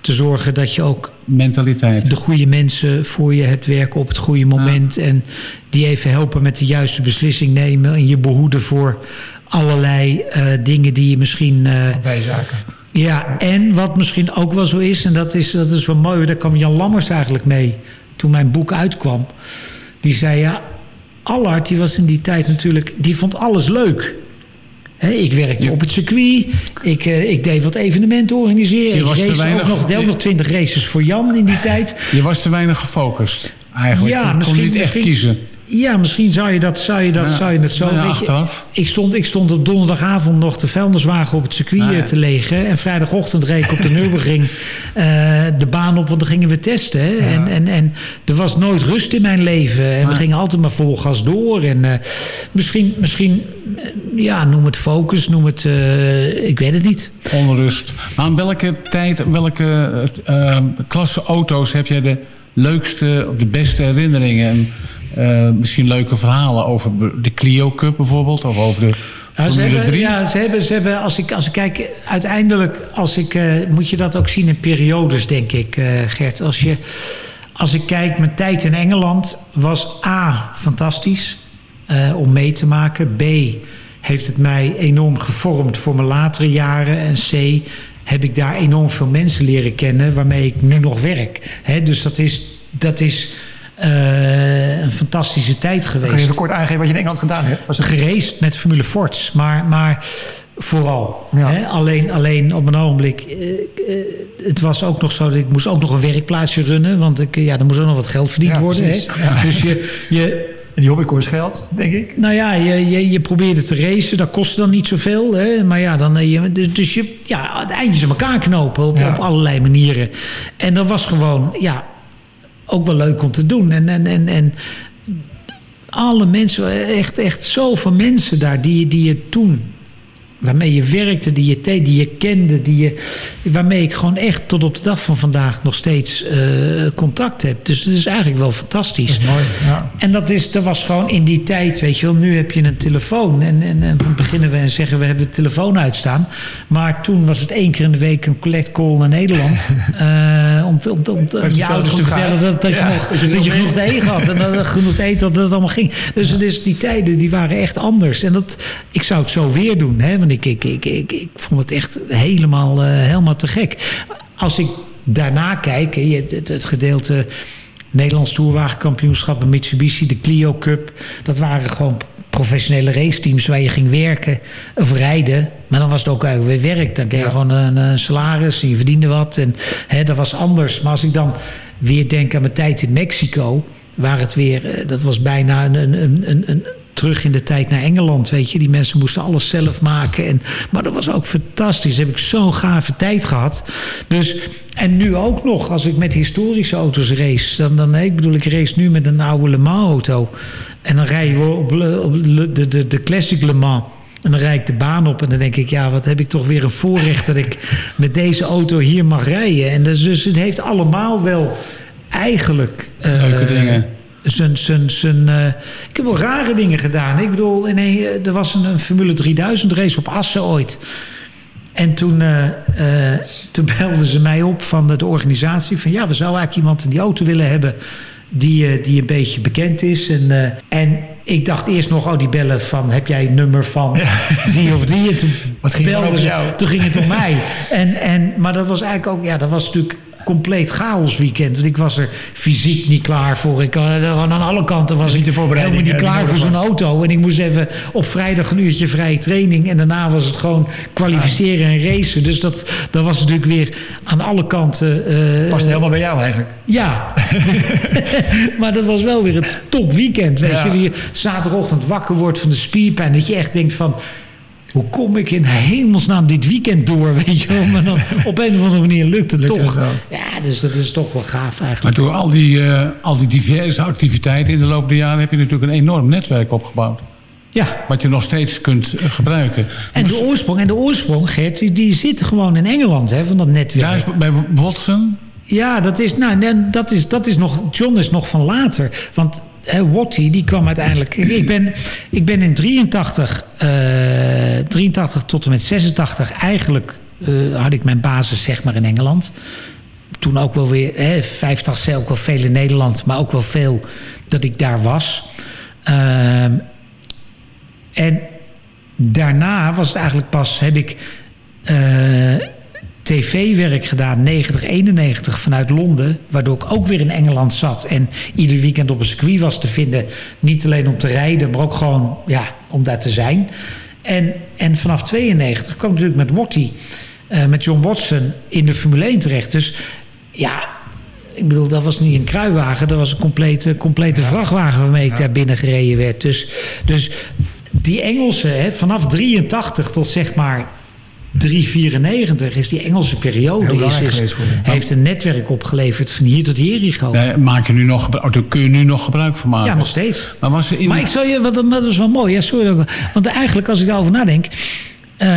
te zorgen dat je ook mentaliteit. de goede mensen voor je hebt werken op het goede moment. En die even helpen met de juiste beslissing nemen. En je behoeden voor allerlei uh, dingen die je misschien. Uh, Bijzaken. Ja, en wat misschien ook wel zo is, en dat is, dat is wel mooi, daar kwam Jan Lammers eigenlijk mee toen mijn boek uitkwam. Die zei ja, Allard, die was in die tijd natuurlijk, die vond alles leuk. ik werkte op het circuit. Ik, uh, ik deed wat evenementen organiseren. Je ik race weinig, ook nog, deed ook nog twintig races voor Jan in die tijd. Je was te weinig gefocust eigenlijk. Ja, je kon niet echt kiezen. Ja, misschien zou je dat, zou je dat, zou je dat zo... Ja, achteraf. Ik stond, ik stond op donderdagavond nog de vuilniswagen op het circuit ah, te legen. En vrijdagochtend reed ik op de Nürburgring uh, de baan op, want dan gingen we testen. Hè? En, en, en er was nooit rust in mijn leven. En we gingen altijd maar vol gas door. En uh, misschien, misschien eh, ja, noem het focus, noem het... Ik weet het niet. Onrust. Maar aan welke tijd, welke klasse auto's heb jij de leukste of de beste herinneringen... Uh, misschien leuke verhalen over de Clio Cup bijvoorbeeld. Of over de ja, ze hebben, 3. Ja, ze hebben, ze hebben als, ik, als ik kijk, uiteindelijk als ik, uh, moet je dat ook zien in periodes, denk ik, uh, Gert. Als, je, als ik kijk, mijn tijd in Engeland was A, fantastisch om mee te maken. B, heeft het mij enorm gevormd voor mijn latere jaren. En C, heb ik daar enorm veel mensen leren kennen waarmee ik nu nog werk. He, dus dat is, dat is uh, een fantastische tijd geweest. Kun je even kort aangeven wat je in Engeland gedaan hebt? Was gereest met Formule Fords, maar, maar vooral. Hè? Alleen, alleen op een ogenblik, uh, uh, het was ook nog zo dat ik moest ook nog een werkplaatsje runnen, want ik, ja, er moest ook nog wat geld verdiend worden. Hè? Ja. Dus je, je en die hobbykoers geld, denk ik. Nou ja, je, je, je probeerde te racen. Dat kostte dan niet zoveel. Hè? Maar ja, dan, je, dus, dus je, ja, het eindjes in elkaar knopen op, op allerlei manieren. En dat was gewoon, ja, ook wel leuk om te doen. En, en, en, en alle mensen, echt, echt zoveel mensen daar die, die je toen waarmee je werkte, die je, die je kende, die je, waarmee ik gewoon echt tot op de dag van vandaag nog steeds uh, contact heb. Dus het is eigenlijk wel fantastisch. Dat is mooi, ja. En dat, is, dat was gewoon in die tijd, weet je wel, nu heb je een telefoon en, en, en dan beginnen we en zeggen we hebben de telefoon uitstaan. Maar toen was het één keer in de week een collect call naar Nederland. uh, om, om, om, om je ouders te vertellen dat, dat, je nog, dat je, genoeg te eten had en dat genoeg te eten dat het allemaal ging. Dus, ja. dus die tijden die waren echt anders. En dat, ik zou het zo weer doen, hè, want ik, ik, ik, ik, ik vond het echt helemaal, uh, helemaal te gek. Als ik daarna kijk, je, het, het gedeelte Nederlands Tourwagenkampioenschap, Mitsubishi, de Clio Cup, dat waren gewoon professionele raceteams waar je ging werken of rijden. Maar dan was het ook eigenlijk weer werk. Dan kreeg je gewoon een, een, salaris en je verdiende wat. En hè, dat was anders. Maar als ik dan weer denk aan mijn tijd in Mexico... waar het weer, eh, dat was bijna een, een, een, een terug in de tijd naar Engeland. Weet je, die mensen moesten alles zelf maken. En, maar dat was ook fantastisch. Heb ik zo'n gave tijd gehad. Dus, en nu ook nog, als ik met historische auto's race. Dan, dan, ik bedoel, ik race nu met een oude Le Mans auto. En dan rijden we op, op de, de, de Classic Le Mans. En dan rijd ik de baan op en dan denk ik, ja, wat heb ik toch weer een voorrecht dat ik met deze auto hier mag rijden. En dus, dus het heeft allemaal wel eigenlijk... Leuke uh, dingen zijn, zijn, zijn, uh, ik heb wel rare dingen gedaan. Ik bedoel, in een, eh, er was een, een, Formule 3000 race op Assen ooit. En toen, uh, uh, toen belden ze mij op van de, de, organisatie... van ja, we zouden eigenlijk iemand in die auto willen hebben... die, die een beetje bekend is. En, en ik dacht eerst nog, oh, die bellen van... heb jij een nummer van die of die? En toen Wat ging belden ze, jou? toen ging het om mij. En, en, maar dat was eigenlijk ook... ja, dat was natuurlijk compleet chaos weekend. Want ik was er fysiek niet klaar voor. Ik, uh, aan alle kanten was ik helemaal niet klaar voor zo'n auto. En ik moest even op vrijdag een uurtje vrije training. En daarna was het gewoon kwalificeren en racen. Dus dat, dat was natuurlijk weer aan alle kanten... Uh, Past helemaal bij jou eigenlijk. Ja. maar dat was wel weer een top weekend. Weet je, die zaterdagochtend wakker wordt van de spierpijn. Dat je echt denkt van hoe kom ik in hemelsnaam dit weekend door, weet je wel. Maar dan op een of andere manier lukt het toch. ja, dus dat is toch wel gaaf eigenlijk. Maar door al die, uh, al die diverse activiteiten in de loop der jaren... heb je natuurlijk een enorm netwerk opgebouwd. Ja. Wat je nog steeds kunt eh, gebruiken. En de oorsprong, en de oorsprong Gert, die, die zit gewoon in Engeland, hè, van dat netwerk. Daar is bij Watson... Ja, dat is, nou, dat is, dat is nog, John is nog van later. Want Watty, die kwam uiteindelijk... Ik ben, ik ben in 83, uh, 83 tot en met 86 eigenlijk... Uh, had ik mijn basis zeg maar in Engeland. Toen ook wel weer, hè, 85 ook wel veel in Nederland... maar ook wel veel dat ik daar was. Uh, en daarna was het eigenlijk pas... heb ik uh, tv-werk gedaan, 90, 91 vanuit Londen. Waardoor ik ook weer in Engeland zat. En ieder weekend op een circuit was te vinden. Niet alleen om te rijden, maar ook gewoon ja, om daar te zijn. En, en vanaf 92 kwam ik natuurlijk met Watty, uh, met John Watson, in de Formule 1 terecht. Dus ja, ik bedoel, dat was niet een kruiwagen. Dat was een complete, complete ja. vrachtwagen waarmee ik ja. daar binnen gereden werd. Dus, dus die Engelsen, hè, vanaf 83 tot zeg maar 394 is die Engelse periode. Is, is, heeft een netwerk opgeleverd van hier tot Jericho. Ja, maak je nu nog, daar kun je nu nog gebruik van maken? Ja, nog steeds. Maar, was in maar ik zou je, wat, dat is wel mooi. Ja, sorry, want eigenlijk als ik daarover nadenk. Uh,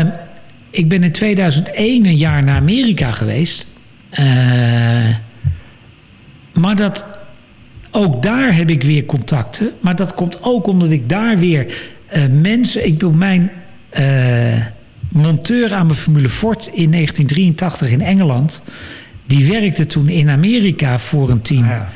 ik ben in 2001 een jaar naar Amerika geweest. Uh, maar dat, ook daar heb ik weer contacten. Maar dat komt ook omdat ik daar weer uh, mensen... Ik bedoel, mijn monteur aan mijn Formule Ford in 1983 in Engeland. Die werkte toen in Amerika voor een team. Ja.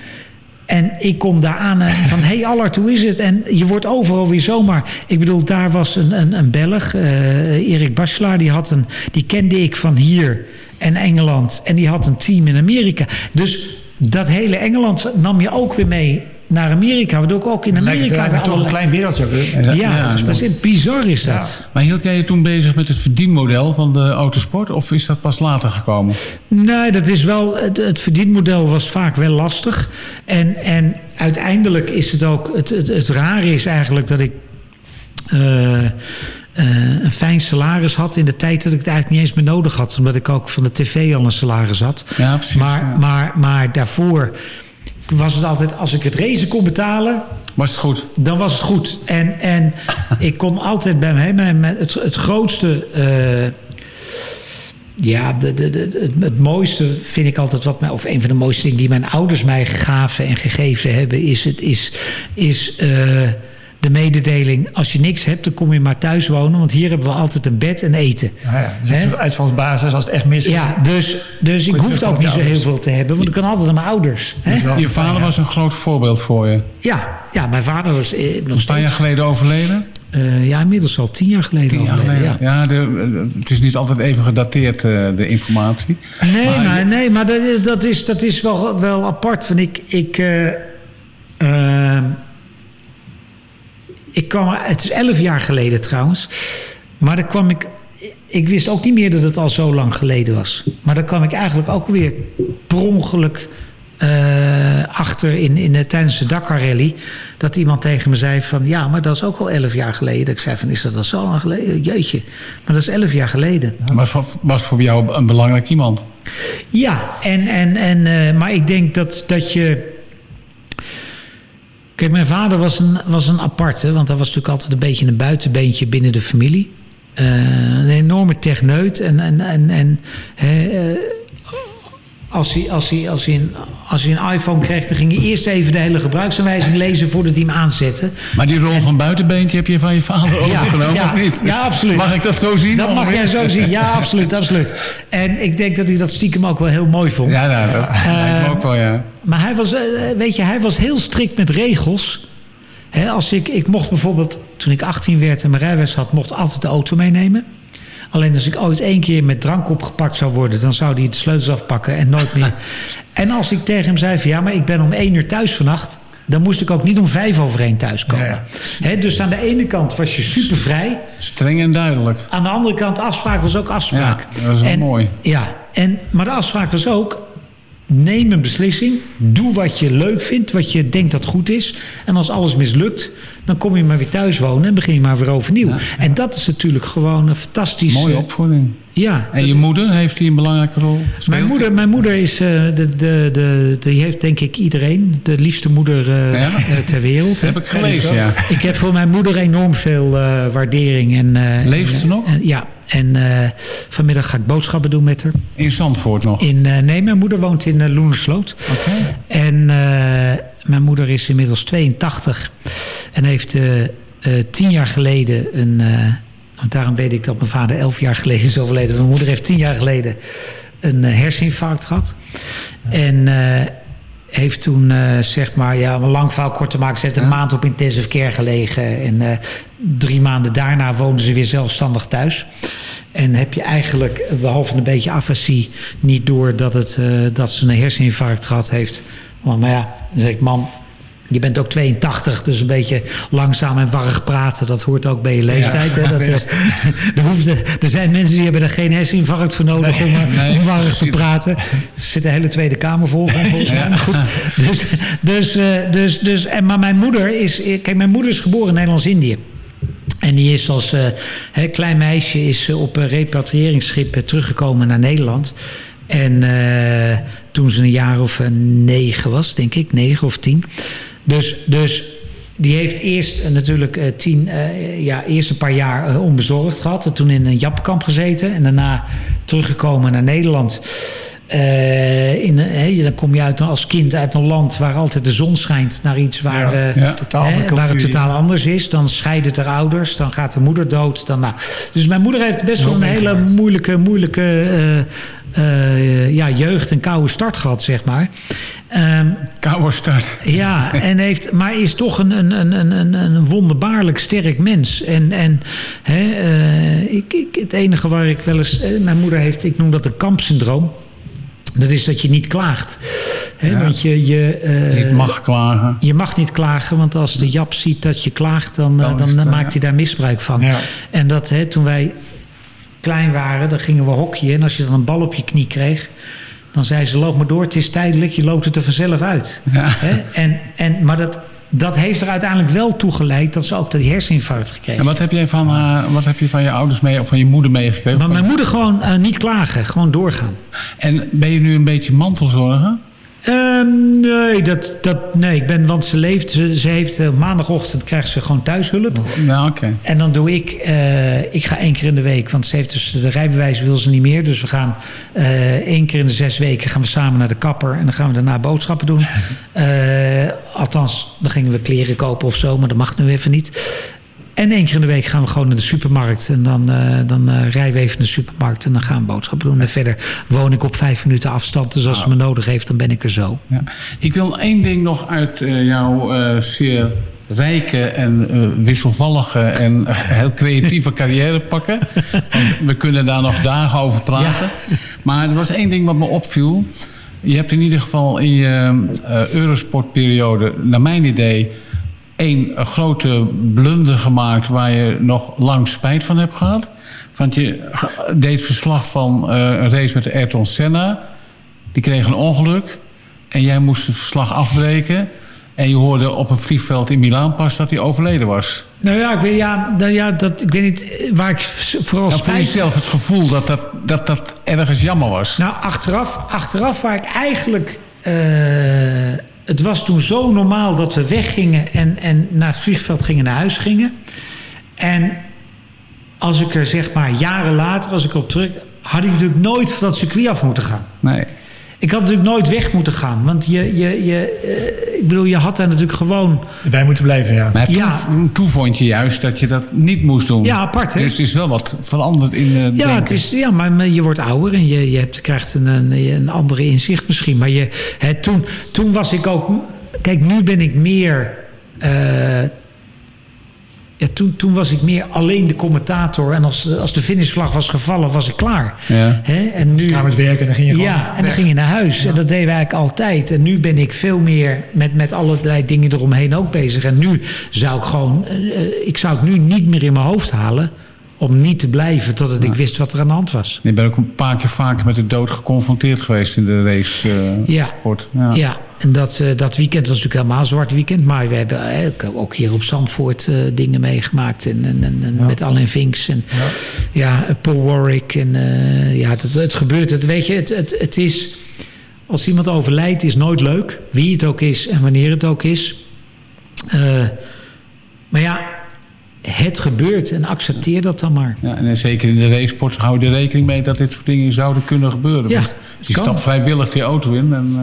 En ik kom daar aan en van, hey Allard, hoe is het? En je wordt overal weer zomaar... Ik bedoel, daar was een, een, een Belg, uh, Erik Bachelard, die, had een, die kende ik van hier en Engeland. En die had een team in Amerika. Dus dat hele Engeland nam je ook weer mee naar Amerika. Waardoor ik ook in Amerika... Lijkt toch een klein wereldje. Ja, ja, dat is bizar is dat. Ja. Maar hield jij je toen bezig met het verdienmodel van de autosport? Of is dat pas later gekomen? Nee, dat is wel... Het, het verdienmodel was vaak wel lastig. En, en uiteindelijk is het ook... Het, het, het rare is eigenlijk dat ik... Uh, uh, een fijn salaris had in de tijd dat ik het eigenlijk niet eens meer nodig had. Omdat ik ook van de tv al een salaris had. Ja, precies. Maar, ja. maar, maar daarvoor was het altijd, als ik het racen kon betalen... Was het goed? Dan was het goed. En, en ik kon altijd bij mij... Mijn, het, het grootste... Uh, ja, de, de, de, het, het, mooiste vind ik altijd wat mij... of een van de mooiste dingen die mijn ouders mij gaven en gegeven hebben... is, het, is, is uh, de mededeling... als je niks hebt, dan kom je maar thuis wonen... want hier hebben we altijd een bed en eten. Ja, ja. Dus He? uitvalsbasis als het echt mis is. Ja, dus, dus ik hoefde ook niet zo heel veel te hebben... want ik kan altijd naar mijn ouders. Je vader was een groot voorbeeld voor je. Ja, ja mijn vader was eh, nog Een paar steeds... jaar geleden overleden? Uh, ja, inmiddels al tien jaar geleden Tien jaar overleden. geleden. Ja, de, het is niet altijd even gedateerd, uh, de informatie. Nee, maar, maar, nee, maar dat, dat, is, dat is wel, wel apart. Want ik... ik uh, ik kwam, het is elf jaar geleden trouwens. Maar dan kwam ik... Ik wist ook niet meer dat het al zo lang geleden was. Maar dan kwam ik eigenlijk ook weer per ongeluk uh, achter in, in, tijdens de Dakar Rally. Dat iemand tegen me zei van... Ja, maar dat is ook al elf jaar geleden. Dat ik zei van, is dat al zo lang geleden? Jeetje. Maar dat is elf jaar geleden. Maar was, was voor jou een belangrijk iemand? Ja, en, en, en, uh, maar ik denk dat, dat je... Kijk, mijn vader was een, was een aparte, want hij was natuurlijk altijd een beetje een buitenbeentje binnen de familie. Uh, een enorme techneut. En, en, en, en uh, als, hij, als, hij, als, hij een, als hij een iPhone kreeg, dan ging hij eerst even de hele gebruiksaanwijzing lezen voordat hij hem aanzette. Maar die rol van buitenbeentje heb je van je vader overgenomen, ja, of niet? Ja, absoluut. Mag ik dat zo zien? Dat mag jij zo zien, ja, absoluut, absoluut. En ik denk dat hij dat stiekem ook wel heel mooi vond. Ja, nou, dat uh, lijkt me ook wel, ja. Maar hij was, weet je, hij was heel strikt met regels. He, als ik, ik mocht bijvoorbeeld, toen ik 18 werd en mijn rijwijs had, mocht altijd de auto meenemen. Alleen als ik ooit één keer met drank opgepakt zou worden, dan zou hij de sleutels afpakken en nooit meer. en als ik tegen hem zei van ja, maar ik ben om één uur thuis vannacht, dan moest ik ook niet om vijf over één. Ja, ja. He, dus aan de ene kant was je super vrij. Streng en duidelijk. Aan de andere kant, afspraak was ook afspraak. Ja, dat is en, mooi. Ja, en, maar de afspraak was ook, neem een beslissing. Doe wat je leuk vindt, wat je denkt dat goed is. En als alles mislukt, Dan kom je maar weer thuis wonen en begin je maar weer overnieuw. En dat is natuurlijk gewoon een fantastische... Mooie opvoeding. Ja. En je moeder, heeft die een belangrijke rol? Mijn moeder, mijn moeder is, uh, de, de, de, die heeft denk ik iedereen, de liefste moeder uh, ja? ter wereld. Dat heb ik gelezen, ja. Ik heb voor mijn moeder enorm veel uh, waardering. En, Leeft ze nog? ja, en vanmiddag ga ik boodschappen doen met haar. In Zandvoort nog? In, nee, mijn moeder woont in Loenersloot. Okay. En mijn moeder is inmiddels 82. En heeft tien jaar geleden een... want daarom weet ik dat mijn vader elf jaar geleden is overleden. Mijn moeder heeft tien jaar geleden een herseninfarct gehad. En heeft toen, uh, zeg maar, ja, een lang verhaal kort te maken. Ze heeft een ja. maand op intensive care gelegen. En uh, drie maanden daarna woonde ze weer zelfstandig thuis. En heb je eigenlijk, behalve een beetje afasie, niet door dat, het, uh, dat ze een herseninfarct gehad heeft. Maar, maar ja, dan zeg ik, man, je bent ook 82, dus een beetje langzaam en warrig praten. Dat hoort ook bij je leeftijd. Ja, hè? Dat, er, er zijn mensen die hebben er geen herseninfarct voor nodig nee, om, nee, om warrig te praten. Er zit een hele Tweede Kamer vol van, volgens mij. Ja. Goed. Dus, dus, uh, dus, dus, en, maar mijn moeder is... Kijk, mijn moeder is geboren in Nederlands-Indië. En die is als uh, hè, klein meisje is op een repatriëringsschip teruggekomen naar Nederland. En uh, toen ze een jaar of negen was, denk ik, negen of tien... Dus, dus die heeft eerst uh, natuurlijk uh, tien, ja, eerst een paar jaar onbezorgd gehad. En toen in een japkamp gezeten. En daarna teruggekomen naar Nederland. In, dan kom je uit, als kind uit een land waar altijd de zon schijnt... naar iets waar, ja, ja, totaal waar het totaal anders is. Dan scheiden er ouders, dan gaat de moeder dood. Dan, nou. Dus mijn moeder heeft best wel een hele moeilijke, moeilijke uh, ja, jeugd en koude start gehad, zeg maar. Um, koude start. Ja, en heeft, maar is toch een, een, een, een, een wonderbaarlijk sterk mens. En, en hè, uh, ik, ik, het enige waar ik wel eens... mijn moeder heeft, ik noem dat een kampsyndroom. Dat is dat je niet klaagt. Ja, want je, je uh, niet mag klagen. Je mag niet klagen, want als de Jap ziet dat je klaagt... dan, dan, dan, dan maakt hij daar misbruik van. En dat toen wij klein waren, dan gingen we hockeyen. En als je dan een bal op je knie kreeg... dan zei ze, loop maar door, het is tijdelijk. Je loopt het er vanzelf uit. Ja. He? En, en, maar dat, dat heeft er uiteindelijk wel toe geleid... dat ze ook die herseninfarct gekregen En wat heb, jij van, uh, wat heb je van je ouders mee... of van je moeder meegekregen? Maar mijn moeder gewoon uh, niet klagen, gewoon doorgaan. En ben je nu een beetje mantelzorger? Um, nee, dat, dat, nee, ik ben, want ze leeft, ze, ze heeft uh, maandagochtend krijgt ze gewoon thuishulp. Ja, oké. Okay. En dan doe ik, uh, ik ga één keer in de week, want ze heeft dus de rijbewijs wil ze niet meer. Dus we gaan uh, één keer in de zes weken gaan we samen naar de kapper en dan gaan we daarna boodschappen doen. althans, dan gingen we kleren kopen of zo, maar dat mag nu even niet. En één keer in de week gaan we gewoon naar de supermarkt. En dan, uh, dan uh, rijden we even naar de supermarkt en dan gaan we boodschappen doen. En verder woon ik op vijf minuten afstand. Dus als Ah. ze me nodig heeft, dan ben ik er zo. Ja. Ik wil één ding nog uit uh, jouw zeer rijke en wisselvallige en heel creatieve carrière pakken. En we kunnen daar nog dagen over praten. Ja. Maar er was één ding wat me opviel. Je hebt in ieder geval in je Eurosportperiode, naar mijn idee één grote blunder gemaakt waar je nog lang spijt van hebt gehad. Want je deed verslag van uh, een race met Ayrton Senna. Die kreeg een ongeluk. En jij moest het verslag afbreken. En je hoorde op een vliegveld in Milaan pas dat hij overleden was. Nou ja, ik weet, ja, nou ja dat, ik weet niet waar ik vooral nou, spijt... zelf het gevoel dat dat, dat dat ergens jammer was? Nou, achteraf, achteraf waar ik eigenlijk... Uh het was toen zo normaal dat we weggingen en, en naar het vliegveld gingen, naar huis gingen. En als ik er zeg maar jaren later, als ik op terug... had ik natuurlijk nooit van dat circuit af moeten gaan. Nee. Ik had natuurlijk nooit weg moeten gaan. Want je, je, je, uh, ik bedoel, je had daar natuurlijk gewoon... Erbij moeten blijven, ja. Maar toen, ja. toen vond je juist dat je dat niet moest doen. Ja, apart, hè? Dus het is wel wat veranderd in de Ja, het is, ja maar je wordt ouder en je, je hebt, krijgt een, een, een andere inzicht misschien. Maar je, hè, toen, toen was ik ook... Kijk, nu ben ik meer... Uh, ja, toen, toen was ik meer alleen de commentator. En als, als de finishvlag was gevallen, was ik klaar. Ja. Hè? En nu, klaar met werken en dan ging je gewoon Ja, en dan ging je naar huis. Ja. En dat deden we eigenlijk altijd. En nu ben ik veel meer met, met allerlei dingen eromheen ook bezig. En nu zou ik gewoon... Uh, ik zou het nu niet meer in mijn hoofd halen... om niet te blijven totdat ja. ik wist wat er aan de hand was. Je bent ook een paar keer vaker met de dood geconfronteerd geweest in de race. Uh, ja. Ja. ja. En dat, dat weekend was natuurlijk helemaal een zwart weekend. Maar we hebben ook hier op Zandvoort dingen meegemaakt. En, en, en met Alain Vinks en ja. ja Paul Warwick. En ja, dat, het gebeurt. Het, weet je, het, het, het is... Als iemand overlijdt is nooit leuk. Wie het ook is en wanneer het ook is. maar ja, het gebeurt en accepteer dat dan maar. Ja, en zeker in de racesport hou je rekening mee dat dit soort dingen zouden kunnen gebeuren. Ja, je stapt vrijwillig die auto in. En, uh,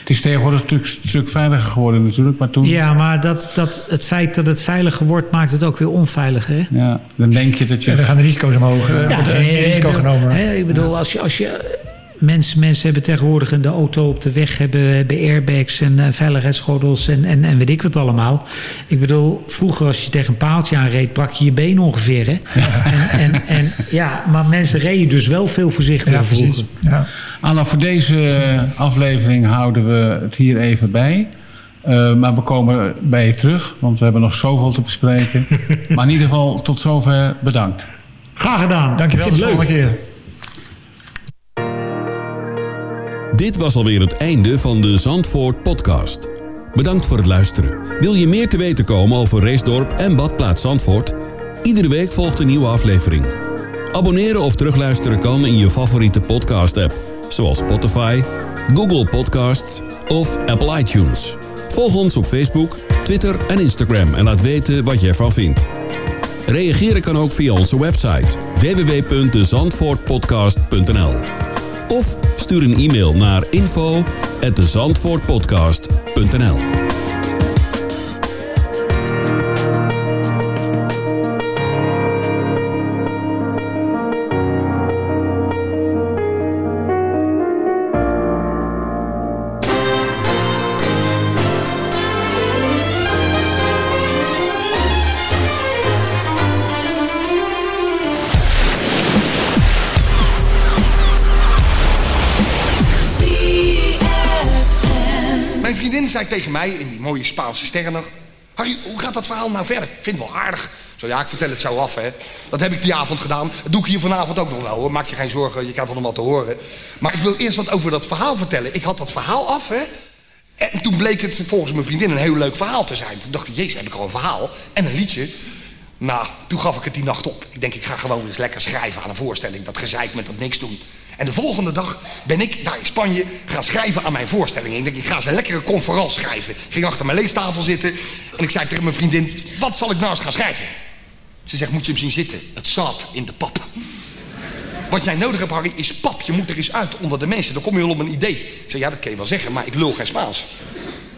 het is tegenwoordig een stuk, stuk veiliger geworden natuurlijk. Maar toen... Ja, maar dat, dat, het feit dat het veiliger wordt maakt het ook weer onveiliger. Hè? Ja, dan denk je dat je... Ja, dan gaan de risico's omhoog. Ja, ja, risico genomen. Ik bedoel, als je, als je Mensen, mensen hebben tegenwoordig in de auto op de weg hebben, hebben airbags en uh, veiligheidsgordels en, en, en weet ik wat allemaal. Ik bedoel, vroeger als je tegen een paaltje aanreed, brak je je been ongeveer. Hè? En, en, en, ja, maar mensen reden dus wel veel voorzichtiger ja, vroeger. Ja. Anna, voor deze aflevering houden we het hier even bij. Uh, maar we komen bij je terug, want we hebben nog zoveel te bespreken. maar in ieder geval, tot zover bedankt. Graag gedaan. Dankjewel. Tot de volgende keer. Dit was alweer het einde van de Zandvoort podcast. Bedankt voor het luisteren. Wil je meer te weten komen over Racedorp en Badplaats Zandvoort? Iedere week volgt een nieuwe aflevering. Abonneren of terugluisteren kan in je favoriete podcast-app, zoals Spotify, Google Podcasts of Apple iTunes. Volg ons op Facebook, Twitter en Instagram en laat weten wat je ervan vindt. Reageren kan ook via onze website www.zandvoortpodcast.nl of stuur een e-mail naar info@zandvoortpodcast.nl. tegen mij in die mooie Spaanse sterrennacht... Harry, hoe gaat dat verhaal nou verder? Ik vind het wel aardig. Zo, ja, ik vertel het zo af, hè. Dat heb ik die avond gedaan. Dat doe ik hier vanavond ook nog wel, hoor. Maak je geen zorgen, je krijgt er nog wat te horen. Maar ik wil eerst wat over dat verhaal vertellen. Ik had dat verhaal af, hè. En toen bleek het volgens mijn vriendin een heel leuk verhaal te zijn. Toen dacht ik, jezus, heb ik al een verhaal en een liedje. Nou, toen gaf ik het die nacht op. Ik denk, ik ga gewoon eens lekker schrijven aan een voorstelling. Dat gezeik met dat niks doen. En de volgende dag ben ik daar in Spanje gaan schrijven aan mijn voorstelling. Ik denk, ik ga eens een lekkere conferentie schrijven. Ik ging achter mijn leestafel zitten en ik zei tegen mijn vriendin... wat zal ik nou eens gaan schrijven? Ze zegt, moet je hem zien zitten? Het zat in de pap. Wat jij nodig hebt, Harry, is pap. Je moet er eens uit onder de mensen. Dan kom je wel op een idee. Ik zeg, ja, dat kun je wel zeggen, maar ik lul geen Spaans.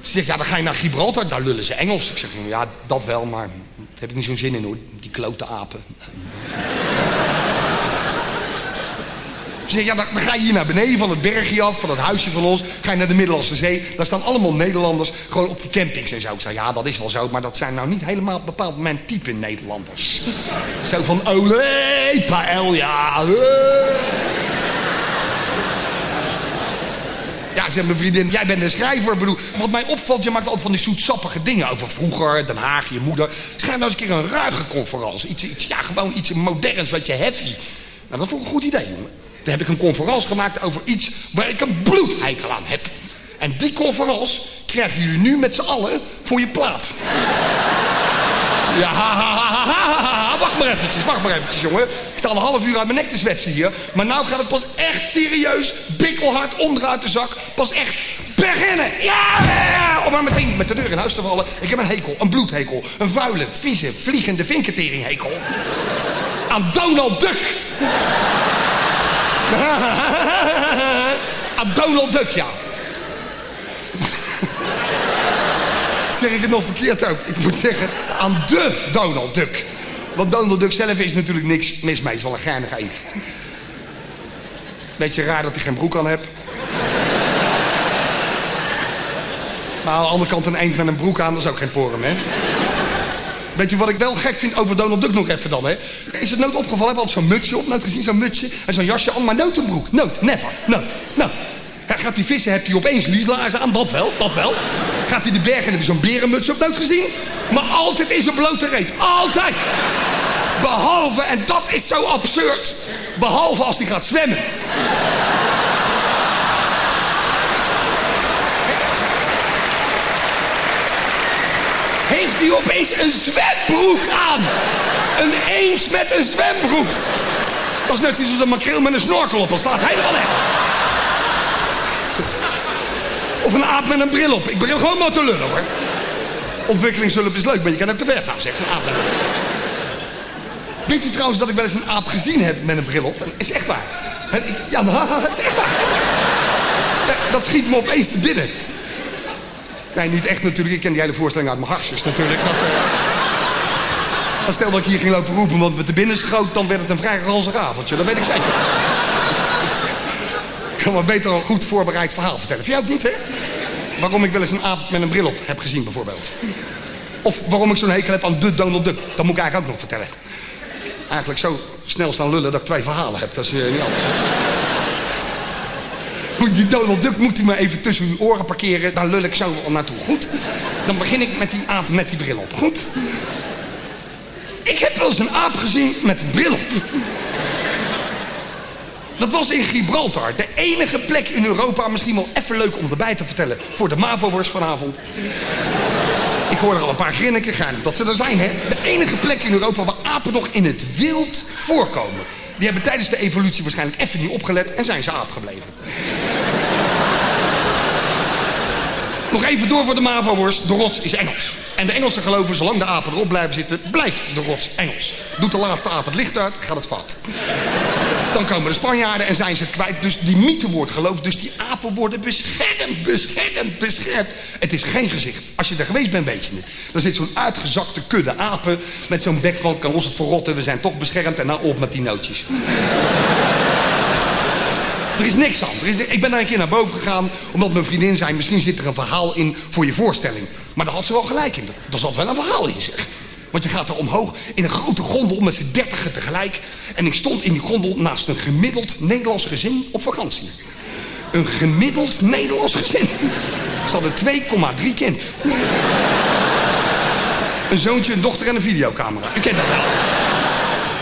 Ze zegt, ja, dan ga je naar Gibraltar. Daar lullen ze Engels. Ik zeg, ja, dat wel, maar daar heb ik niet zo'n zin in, hoor. Die klote apen. Ja, dan, ga je hier naar beneden van het bergje af, van het huisje van ons. Ga je naar de Middellandse Zee. Daar staan allemaal Nederlanders gewoon op die campings en zo. Ik zei, ja, dat is wel zo, maar dat zijn nou niet helemaal bepaald mijn type Nederlanders. zo van, olé, paella. Ja, zegt mijn vriendin, jij bent een schrijver. Bedoel, wat mij opvalt, je maakt altijd van die zoetsappige dingen over vroeger, Den Haag, je moeder. Schrijf nou eens een keer een ruige conferentie. Iets, iets, ja, gewoon iets moderns, wat je heavy. Nou, dat vond ik een goed idee, jongen. Toen heb ik een conferentie gemaakt over iets waar ik een bloedheikel aan heb. En die conferentie krijgen jullie nu met z'n allen voor je plaat. Ja, Wacht maar eventjes, wacht maar eventjes, jongen. Ik sta al een half uur uit mijn nek te zwetsen hier. Maar nou gaat het pas echt serieus, bikkelhard onderuit de zak. Pas echt beginnen. Ja, om maar meteen met de deur in huis te vallen. Ik heb een hekel, een bloedhekel. Een vuile, vieze, vliegende vinketeringhekel. Aan Donald Duck. Aan Donald Duck, ja. zeg ik het nog verkeerd ook? Ik moet zeggen, aan de Donald Duck. Want Donald Duck zelf is natuurlijk niks mis mee. Het is wel een geinig eet. Beetje raar dat hij geen broek aan heeft. Maar aan de andere kant een eend met een broek aan, dat is ook geen porum, hè? Weet je wat ik wel gek vind over Donald Duck nog even dan, hè? Is het nooit opgevallen? Heb altijd zo'n mutsje op, nooit gezien, zo'n mutsje. En zo'n jasje aan, maar nooit een broek. Nooit, never, nooit, nooit. gaat hij vissen, heeft hij opeens lieslaarzen aan, dat wel, dat wel. Gaat hij de bergen en heb je zo'n berenmuts op, nooit gezien. Maar altijd is een blote reet, altijd. Behalve, en dat is zo absurd, behalve als hij gaat zwemmen. Hij opeens een zwembroek aan. Een eend met een zwembroek. Dat is net zoals een makreel met een snorkel op. Dat slaat helemaal weg. Of een aap met een bril op. Ik begin gewoon maar te lullen hoor. Ontwikkelingshulp is leuk, maar je kan ook te ver gaan, zegt een aap. Weet u trouwens dat ik wel eens een aap gezien heb met een bril op? Dat is echt waar. Ja, maar het is echt waar. Dat schiet me opeens te binnen. Nee, niet echt natuurlijk. Ik ken die hele voorstelling uit mijn harsjes natuurlijk. Dat, uh... stel dat ik hier ging lopen roepen, want met de binnen schoot... dan werd het een vrij ranzig avondje. Dat weet ik zeker. ik kan maar beter een goed voorbereid verhaal vertellen. Vind jij ook niet, hè? Waarom ik wel eens een aap met een bril op heb gezien, bijvoorbeeld. Of waarom ik zo'n hekel heb aan de Donald Duck. Dat moet ik eigenlijk ook nog vertellen. Eigenlijk zo snel staan lullen dat ik twee verhalen heb. Dat is uh, niet anders. Die Donald Duck moet u maar even tussen uw oren parkeren. Daar lul ik zo al naartoe. Goed? Dan begin ik met die aap met die bril op. Goed? Ik heb wel eens een aap gezien met een bril op. Dat was in Gibraltar. De enige plek in Europa, misschien wel even leuk om erbij te vertellen... voor de MAVO-worst vanavond. Ik hoor er al een paar grinniken, geinig dat ze er zijn, hè? De enige plek in Europa waar apen nog in het wild voorkomen. Die hebben tijdens de evolutie waarschijnlijk even niet opgelet en zijn ze aap gebleven. Nog even door voor de MAVO-worst. De rots is Engels. En de Engelsen geloven, zolang de apen erop blijven zitten, blijft de rots Engels. Doet de laatste aap het licht uit, gaat het vat. Dan komen de Spanjaarden en zijn ze kwijt. Dus die mythe wordt geloofd. Dus die apen worden beschermd, beschermd, beschermd. Het is geen gezicht. Als je er geweest bent, weet je het. Er zit zo'n uitgezakte kudde apen met zo'n bek van... kan ons het verrotten, we zijn toch beschermd. En nou op met die nootjes. Er is niks aan. Ik ben daar een keer naar boven gegaan, omdat mijn vriendin zei... misschien zit er een verhaal in voor je voorstelling. Maar daar had ze wel gelijk in. Er zat wel een verhaal in, zeg. Want je gaat er omhoog in een grote gondel met z'n dertigen tegelijk. En ik stond in die gondel naast een gemiddeld Nederlands gezin op vakantie. Een gemiddeld Nederlands gezin. Ze hadden 2,3 kind. Een zoontje, een dochter en een videocamera. U kent dat wel.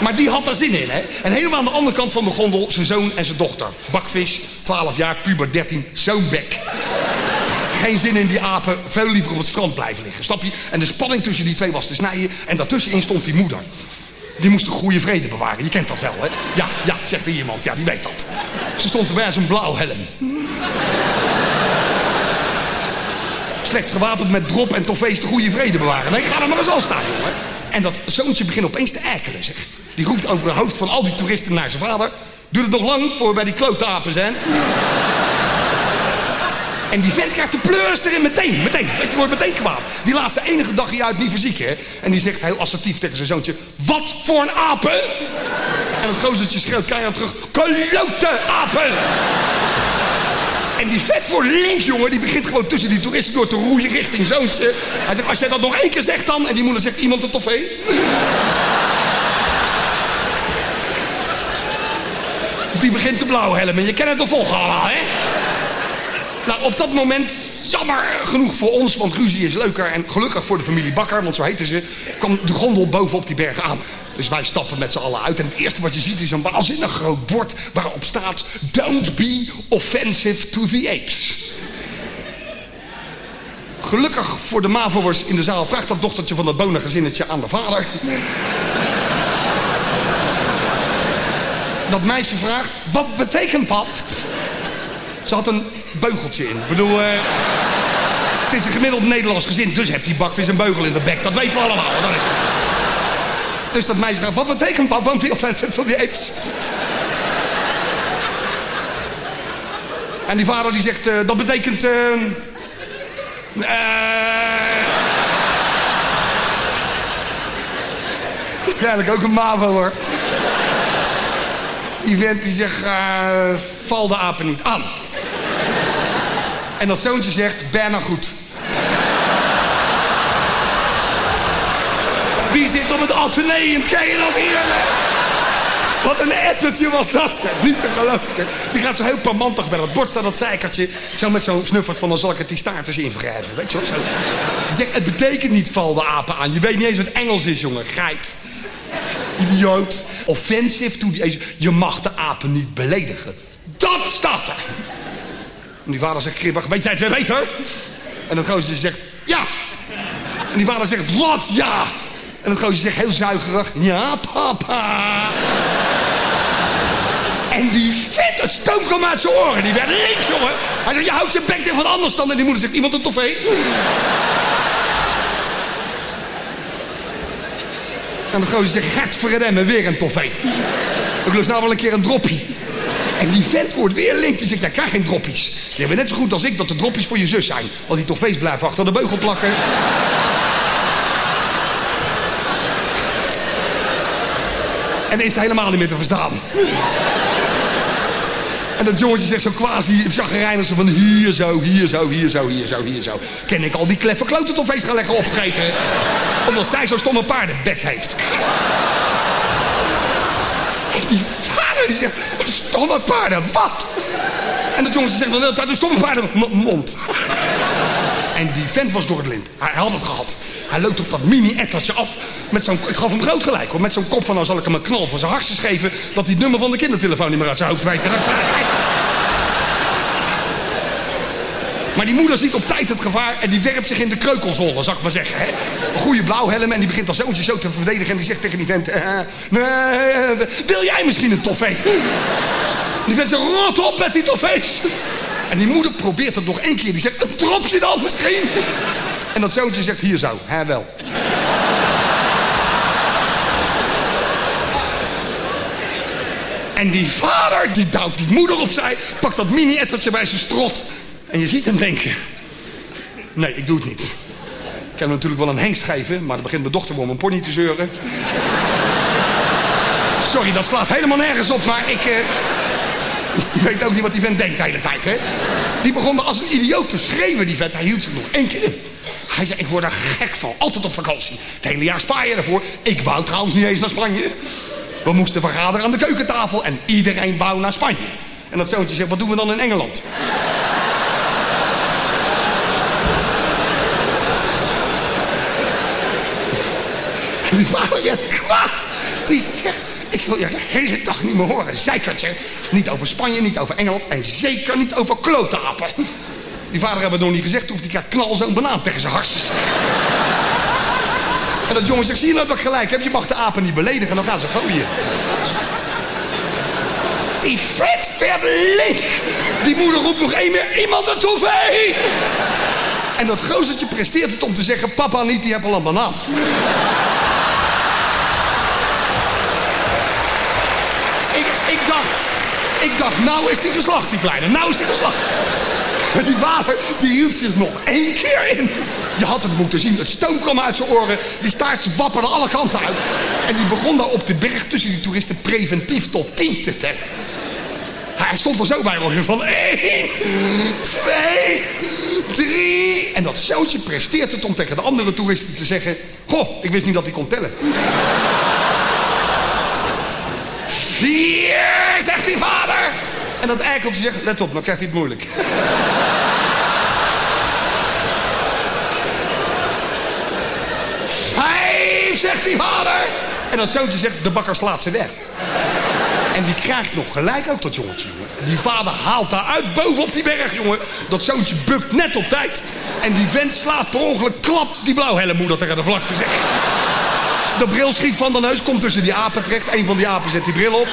Maar die had daar zin in, hè? En helemaal aan de andere kant van de gondel zijn zoon en zijn dochter. Bakvis, 12 jaar, puber 13, zo'n bek. Geen zin in die apen, veel liever op het strand blijven liggen, snap je? En de spanning tussen die twee was te snijden en daartussenin stond die moeder. Die moest een goede vrede bewaren, je kent dat wel, hè? Ja, ja, zegt er iemand, ja, die weet dat. Ze stond erbij als een blauwhelm. Slechts gewapend met drop en toffees de goede vrede bewaren. Nee, ga er maar eens al staan, jongen. En dat zoontje begint opeens te erkelen, zeg. Die roept over het hoofd van al die toeristen naar zijn vader. Duurt het nog lang voor wij die klootapen zijn? En die vent krijgt de pleurs erin meteen, meteen. Het wordt meteen kwaad. Die laat zijn enige dagje uit niet verzieken, hè. En die zegt heel assertief tegen zijn zoontje... Wat voor een apen? En het gozertje schreeuwt keihard terug... Klote apen! En die vet voor link, jongen, die begint gewoon tussen die toeristen door te roeien richting zoontje. Hij zegt, als jij dat nog één keer zegt dan... En die moeder zegt, iemand een toffee? Die begint te blauwhelmen. Je kent het toch volgen allemaal, hè? Nou, op dat moment, jammer genoeg voor ons, want ruzie is leuker. En gelukkig voor de familie Bakker, want zo heten ze, kwam de gondel bovenop die berg aan. Dus wij stappen met z'n allen uit. En het eerste wat je ziet is een waanzinnig groot bord waarop staat... Don't be offensive to the apes. Gelukkig voor de mavo'ers in de zaal vraagt dat dochtertje van dat bonengezinnetje aan de vader. Dat meisje vraagt, wat betekent dat? Ze had een beugeltje in. Ik bedoel, uh, het is een gemiddeld Nederlands gezin, dus hebt die bakvis een beugel in de bek. Dat weten we allemaal. Dat is dus dat meisje vraagt, wat betekent dat? Want wil die even... En die vader die zegt, uh, dat betekent... Uh, uh, waarschijnlijk ook een MAVO hoor. Die die zegt, uh, val de apen niet aan. En dat zoontje zegt, bijna goed. Wie zit op het ateneum? Ken je dat hier? Wat een ettertje was dat, zeg. Niet te geloven, zeg. Die gaat zo heel pamantig bij dat bord staan, dat zeikertje. Zo met zo'n snuffert van, dan zal ik het die staartjes invrijven. Weet je wel? Zo. Zeg, het betekent niet val de apen aan. Je weet niet eens wat Engels is, jongen. Geit. Idioot. Offensive to the... Je mag de apen niet beledigen. Dat staat er. En die vader zegt kribbig, weet jij het weer beter? En dat gozer zegt, ja. En die vader zegt, wat ja? En dat gozer zegt heel zuigerig, ja papa. En die vet, het stoom uit zijn oren. Die werd link, jongen. Hij zegt, je houdt je bek tegen wat anders dan. En die moeder zegt, iemand een toffee? En de gozer zegt, get verremmen, weer een toffee. Ik lust nou wel een keer een droppie. En die vent wordt weer link. Die zegt, jij krijgt geen droppies. Je bent net zo goed als ik dat de droppies voor je zus zijn. Want die toffees blijven achter de beugel plakken. En is helemaal niet meer te verstaan. En dat jongetje zegt zo quasi chagrijnig van hier zo, hier zo, hier zo, hier zo, hier zo. Ken ik al die kleffe kloten toffees gaan leggen opvreten. Omdat zij zo'n stomme paardenbek heeft. En die vader die zegt, stomme paarden, wat? En dat jongetje zegt, dan dat is stomme paarden mond. En die vent was door het lint. Hij had het gehad. Hij loopt op dat mini-ettertje af. Met zo'n, ik gaf hem groot gelijk hoor. Met zo'n kop van, nou zal ik hem een knal voor zijn hartjes geven. Dat hij het nummer van de kindertelefoon niet meer uit zijn hoofd weet. Maar die moeder ziet op tijd het gevaar en die werpt zich in de kreukelzollen, zou ik maar zeggen. Hè? Een goede blauwhelm en die begint als zoontje zo te verdedigen. En die zegt tegen die vent, uh, nee, wil jij misschien een toffee? Die vent zegt, rot op met die toffees. En die moeder probeert het nog één keer. Die zegt, een dropje dan misschien? En dat zoontje zegt, hier zo, hè wel. En die vader, die duwt die moeder opzij, pakt dat mini-ettertje bij zijn strot. En je ziet hem denken, nee, ik doe het niet. Ik kan hem natuurlijk wel een hengst geven, maar dan begint mijn dochter om een pony te zeuren. Sorry, dat slaat helemaal nergens op, maar ik... Eh, weet ook niet wat die vent denkt de hele tijd, hè? Die begon als een idioot te schreeuwen, die vent. Hij hield zich nog één keer. Hij zei, ik word er gek van. Altijd op vakantie. Het hele jaar spaar je ervoor. Ik wou trouwens niet eens naar Spanje. We moesten vergaderen aan de keukentafel en iedereen wou naar Spanje. En dat zoontje zegt, wat doen we dan in Engeland? En die vader werd kwaad. Die zegt, ik wil je de hele dag niet meer horen, zeikertje. Niet over Spanje, niet over Engeland en zeker niet over klotapen. Die vader hebben het nog niet gezegd, of die knal zo'n banaan tegen zijn hartjes. En dat jongen zegt, zie je nou dat ik gelijk heb? Je mag de apen niet beledigen, dan gaan ze gooien. Die vet werd leeg. Die moeder roept nog één meer, iemand een toevee. En dat gozertje presteert het om te zeggen, papa niet, die heeft al een banaan. Ik, dacht, ik dacht, nou is die geslacht, die kleine. Nou is die geslacht. Maar die vader, die hield zich nog één keer in. Je had het moeten zien. Het stoom kwam uit zijn oren. Die staart wapperde alle kanten uit. En die begon daar op de berg tussen die toeristen preventief tot tien te tellen. Hij stond er zo bij hoor. Van één, twee, drie. En dat zoutje presteert het om tegen de andere toeristen te zeggen... Goh, ik wist niet dat hij kon tellen. Zegt die vader. En dat eikeltje zegt, let op, dan krijgt hij het moeilijk. Vijf, zegt die vader. En dat zoontje zegt, de bakker slaat ze weg. En die krijgt nog gelijk ook dat jongetje, jongen. Die vader haalt daar uit boven op die berg, jongen. Dat zoontje bukt net op tijd. En die vent slaat per ongeluk klap die blauwhelmmoeder tegen de vlakte, zeg. De bril schiet van de neus, komt tussen die apen terecht. Een van die apen zet die bril op.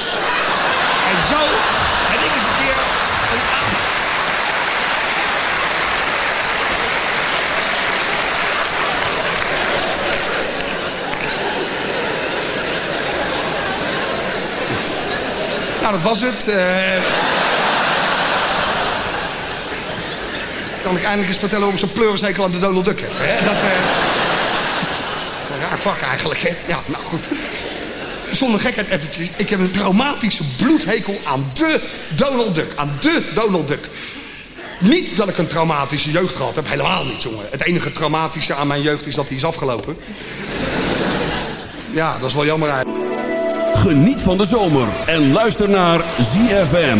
En zo heb ik eens een keer een aap. Nou, dat was het. Uh... Kan ik eindelijk eens vertellen waarom zo'n pleurishekel aan de Donald Duck heb. Dat. Een raar vak eigenlijk, hè? Ja, nou goed. Zonder gekheid eventjes. Ik heb een traumatische bloedhekel aan de Donald Duck. Aan de Donald Duck. Niet dat ik een traumatische jeugd gehad heb. Helemaal niet, jongen. Het enige traumatische aan mijn jeugd is dat hij is afgelopen. Ja, dat is wel jammer eigenlijk. Geniet van de zomer en luister naar ZFM.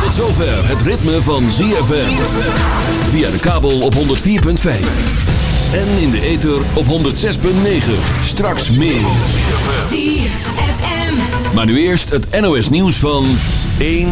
Tot zover het ritme van ZFM. Via de kabel op 104.5. En in de ether op 106.9. Straks meer. Maar nu eerst het NOS nieuws van 1